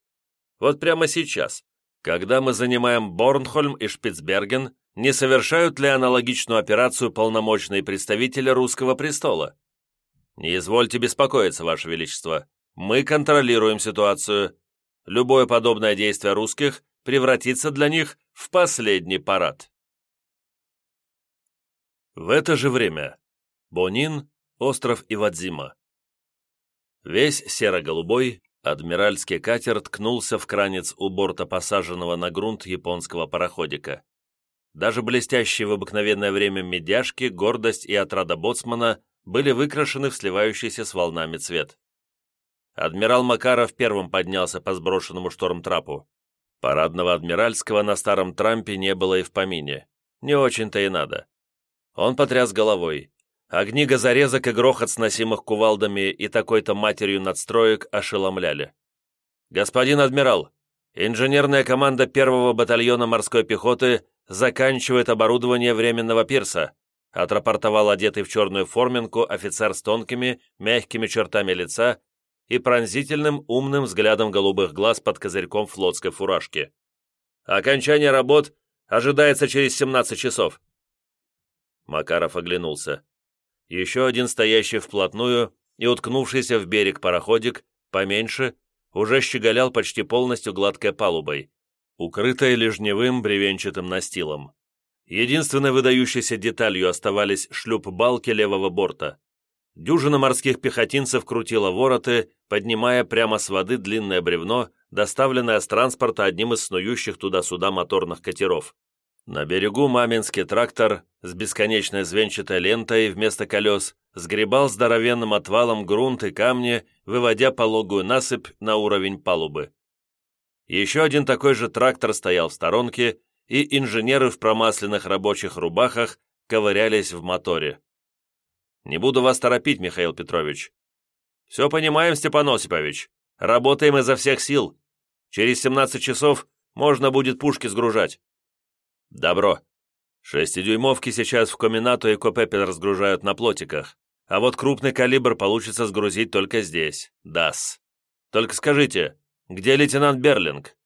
Вот прямо сейчас, когда мы занимаем Борнхольм и Шпицберген, не совершают ли аналогичную операцию полномочные представители русского престола? «Не извольте беспокоиться, Ваше Величество. Мы контролируем ситуацию. Любое подобное действие русских превратится для них в последний парад». В это же время. Бонин, остров Ивадзима. Весь серо-голубой, адмиральский катер ткнулся в кранец у борта посаженного на грунт японского пароходика. Даже блестящие в обыкновенное время медяшки, гордость и отрада боцмана были выкрашены в сливающийся с волнами цвет. Адмирал Макаров первым поднялся по сброшенному шторм-трапу. Парадного адмиральского на старом трампе не было и в помине. Не очень-то и надо. Он потряс головой. Огни газорезок и грохот сносимых кувалдами и такой-то матерью надстроек ошеломляли. «Господин адмирал, инженерная команда первого батальона морской пехоты заканчивает оборудование временного пирса отрапортовал одетый в черную форменку офицер с тонкими, мягкими чертами лица и пронзительным, умным взглядом голубых глаз под козырьком флотской фуражки. «Окончание работ ожидается через 17 часов». Макаров оглянулся. Еще один стоящий вплотную и уткнувшийся в берег пароходик, поменьше, уже щеголял почти полностью гладкой палубой, укрытой лежневым бревенчатым настилом. Единственной выдающейся деталью оставались шлюп-балки левого борта. Дюжина морских пехотинцев крутила вороты, поднимая прямо с воды длинное бревно, доставленное с транспорта одним из снующих туда-сюда моторных катеров. На берегу маминский трактор с бесконечной звенчатой лентой вместо колес сгребал здоровенным отвалом грунт и камни, выводя пологую насыпь на уровень палубы. Еще один такой же трактор стоял в сторонке, и инженеры в промасленных рабочих рубахах ковырялись в моторе. «Не буду вас торопить, Михаил Петрович». «Все понимаем, Степан Осипович. Работаем изо всех сил. Через 17 часов можно будет пушки сгружать». «Добро. Шестидюймовки сейчас в Коминату и Копепель разгружают на плотиках, а вот крупный калибр получится сгрузить только здесь, ДАС. Только скажите, где лейтенант Берлинг?»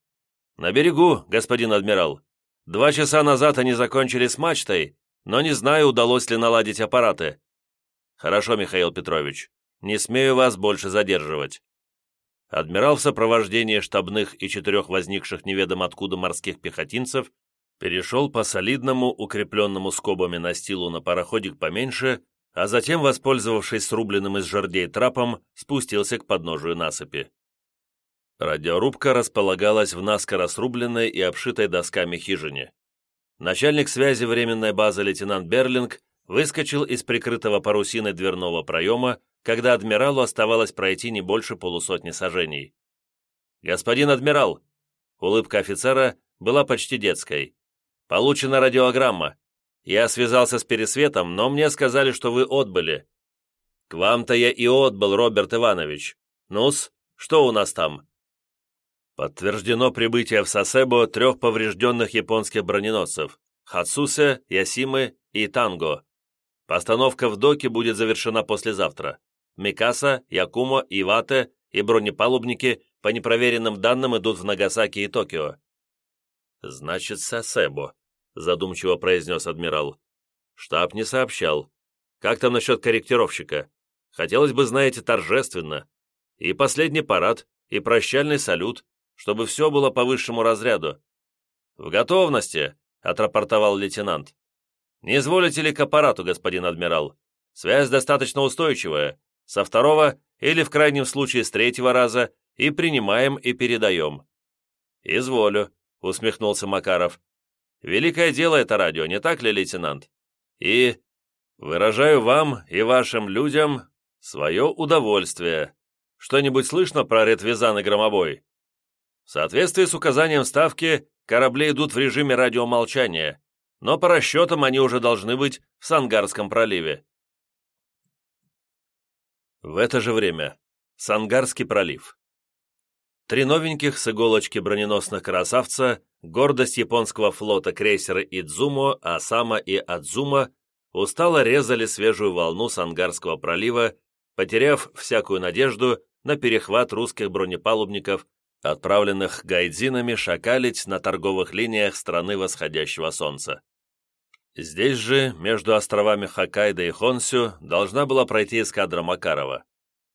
«На берегу, господин адмирал. Два часа назад они закончили с мачтой, но не знаю, удалось ли наладить аппараты». «Хорошо, Михаил Петрович. Не смею вас больше задерживать». Адмирал в сопровождении штабных и четырех возникших неведом откуда морских пехотинцев перешел по солидному, укрепленному скобами настилу на пароходик поменьше, а затем, воспользовавшись срубленным из жердей трапом, спустился к подножию насыпи. Радиорубка располагалась в наскоро срубленной и обшитой досками хижине. Начальник связи временной базы лейтенант Берлинг выскочил из прикрытого парусиной дверного проема, когда адмиралу оставалось пройти не больше полусотни сажений. «Господин адмирал!» Улыбка офицера была почти детской. Получена радиограмма. Я связался с Пересветом, но мне сказали, что вы отбыли. К вам-то я и отбыл, Роберт Иванович. Ну-с, что у нас там? Подтверждено прибытие в Сасебо трех поврежденных японских броненосцев Хацусе, Ясимы и Танго. Постановка в доке будет завершена послезавтра. Микаса, Якумо, Ивате и бронепалубники по непроверенным данным идут в Нагасаки и Токио. Значит, Сасебо задумчиво произнес адмирал. Штаб не сообщал. Как там насчет корректировщика? Хотелось бы, знаете, торжественно. И последний парад, и прощальный салют, чтобы все было по высшему разряду. В готовности, отрапортовал лейтенант. Не изволите ли к аппарату, господин адмирал? Связь достаточно устойчивая. Со второго или, в крайнем случае, с третьего раза и принимаем и передаем. «Изволю», — усмехнулся Макаров. Великое дело это радио, не так ли, лейтенант? И выражаю вам и вашим людям свое удовольствие. Что-нибудь слышно про ретвизан и громобой? В соответствии с указанием ставки, корабли идут в режиме радиомолчания, но по расчетам они уже должны быть в Сангарском проливе. В это же время. Сангарский пролив. Три новеньких с иголочки броненосных красавца, гордость японского флота крейсеры Идзумо, Асама и Адзума устало резали свежую волну Сангарского пролива, потеряв всякую надежду на перехват русских бронепалубников, отправленных гайдзинами шакалить на торговых линиях страны восходящего солнца. Здесь же, между островами Хоккайдо и Хонсю, должна была пройти эскадра Макарова.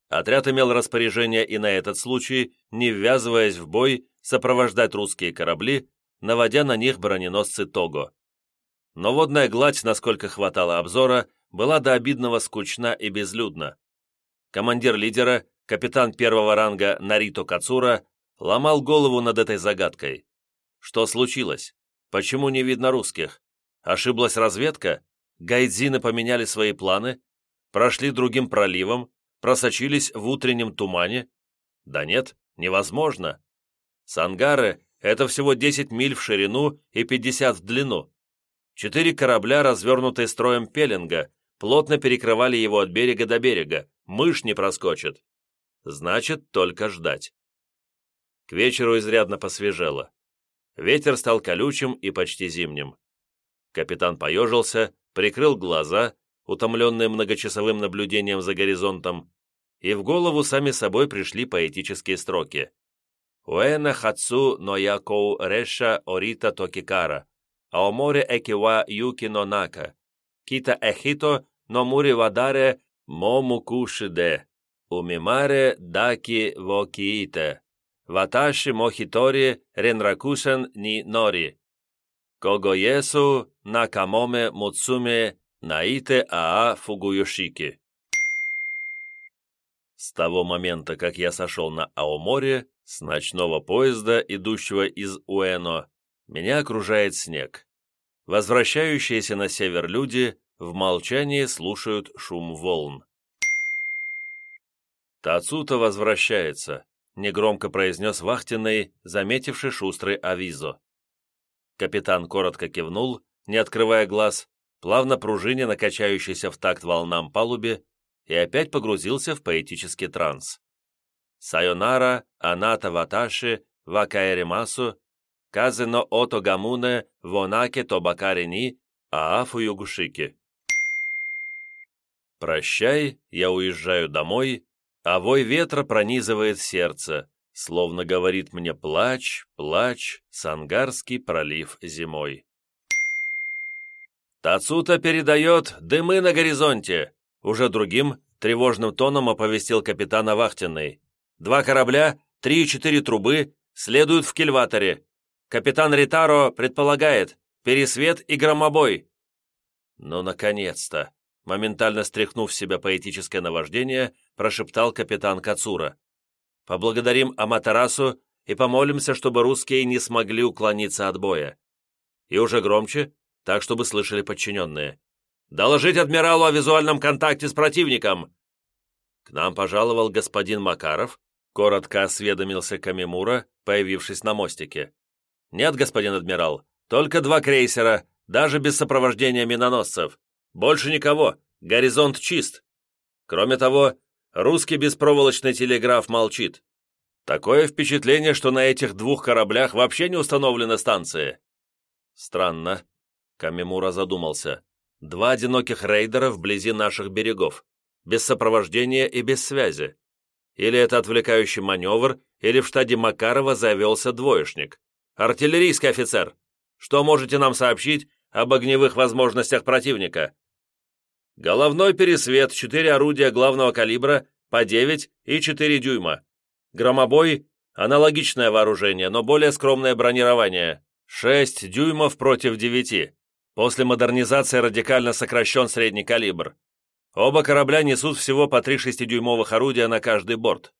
Отряд имел распоряжение и на этот случай, не ввязываясь в бой, сопровождать русские корабли, наводя на них броненосцы Того. Но водная гладь, насколько хватало обзора, была до обидного скучна и безлюдна. Командир лидера, капитан первого ранга Нарито Кацура, ломал голову над этой загадкой. Что случилось? Почему не видно русских? Ошиблась разведка? Гайдзины поменяли свои планы? Прошли другим проливом? просочились в утреннем тумане? Да нет, невозможно. Сангары — это всего 10 миль в ширину и 50 в длину. Четыре корабля, развернутые строем пеленга, плотно перекрывали его от берега до берега, мышь не проскочит. Значит, только ждать. К вечеру изрядно посвежело. Ветер стал колючим и почти зимним. Капитан поежился, прикрыл глаза, утомленные многочасовым наблюдением за горизонтом, и в голову сами собой пришли поэтические строки. «Уэна хацу но якоу реша орита токикара, а о море экива юки но нака, кита эхито но мури вадаре мому кушиде, умимаре даки вокиите, ваташи мохитори ренракушен ни нори, когоесу накамоме муцуме наите аа фугуюшики». С того момента, как я сошел на Аоморе, с ночного поезда, идущего из Уэно, меня окружает снег. Возвращающиеся на север люди в молчании слушают шум волн. «Тацута возвращается», — негромко произнес вахтенный, заметивший шустрый авизо. Капитан коротко кивнул, не открывая глаз, плавно пружине на качающейся в такт волнам палубе, и опять погрузился в поэтический транс. «Сайонара, аната ваташи, вакаэримасу, казино ото гамуне, вонаке тобакари ни, аафу югушики». «Прощай, я уезжаю домой, а вой ветра пронизывает сердце, словно говорит мне «плачь, плачь, Сангарский пролив зимой». «Тацута передает дымы на горизонте!» Уже другим, тревожным тоном оповестил капитана вахтенный. «Два корабля, три и четыре трубы следуют в кильваторе. Капитан Ритаро предполагает пересвет и громобой». «Ну, наконец-то!» Моментально стряхнув с себя поэтическое наваждение, прошептал капитан Кацура. Поблагодарим Аматарасу и помолимся, чтобы русские не смогли уклониться от боя. И уже громче, так, чтобы слышали подчиненные. «Доложить адмиралу о визуальном контакте с противником!» К нам пожаловал господин Макаров, коротко осведомился Камимура, появившись на мостике. «Нет, господин адмирал, только два крейсера, даже без сопровождения миноносцев. Больше никого, горизонт чист. Кроме того, Русский беспроволочный телеграф молчит. Такое впечатление, что на этих двух кораблях вообще не установлены станции. Странно. Камимура задумался. Два одиноких рейдера вблизи наших берегов. Без сопровождения и без связи. Или это отвлекающий маневр, или в штаде Макарова завелся двоечник. Артиллерийский офицер. Что можете нам сообщить об огневых возможностях противника? Головной пересвет, четыре орудия главного калибра по 9 и 4 дюйма. Громобой – аналогичное вооружение, но более скромное бронирование. 6 дюймов против 9. После модернизации радикально сокращен средний калибр. Оба корабля несут всего по три шестидюймовых орудия на каждый борт.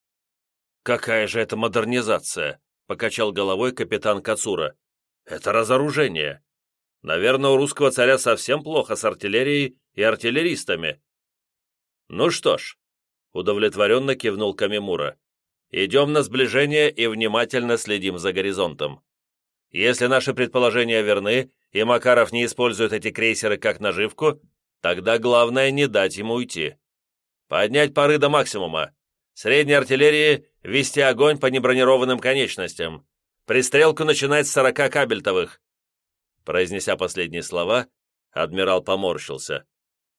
«Какая же это модернизация?» – покачал головой капитан Кацура. «Это разоружение. Наверное, у русского царя совсем плохо с артиллерией и артиллеристами. Ну что ж, удовлетворенно кивнул Камимура. Идем на сближение и внимательно следим за горизонтом. Если наши предположения верны, и Макаров не использует эти крейсеры как наживку, тогда главное не дать ему уйти. Поднять пары до максимума. Средней артиллерии вести огонь по небронированным конечностям. Пристрелку начинать с сорока кабельтовых. Произнеся последние слова, адмирал поморщился.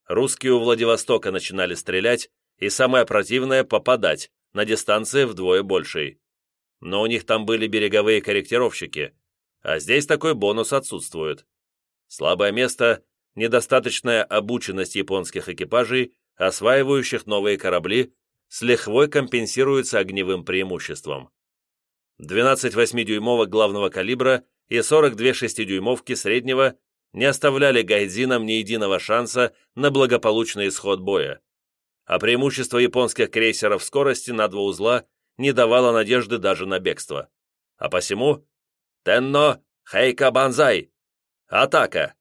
Русские у Владивостока начинали стрелять, и самое противное — попадать, на дистанции вдвое большей. Но у них там были береговые корректировщики, а здесь такой бонус отсутствует. Слабое место — недостаточная обученность японских экипажей, осваивающих новые корабли, с лихвой компенсируется огневым преимуществом. 12 8-дюймовок главного калибра и 42 6-дюймовки среднего не оставляли гайдзинам ни единого шанса на благополучный исход боя. А преимущество японских крейсеров в скорости на два узла не давало надежды даже на бегство. А посему «Тенно! Хейка Банзай! Атака!»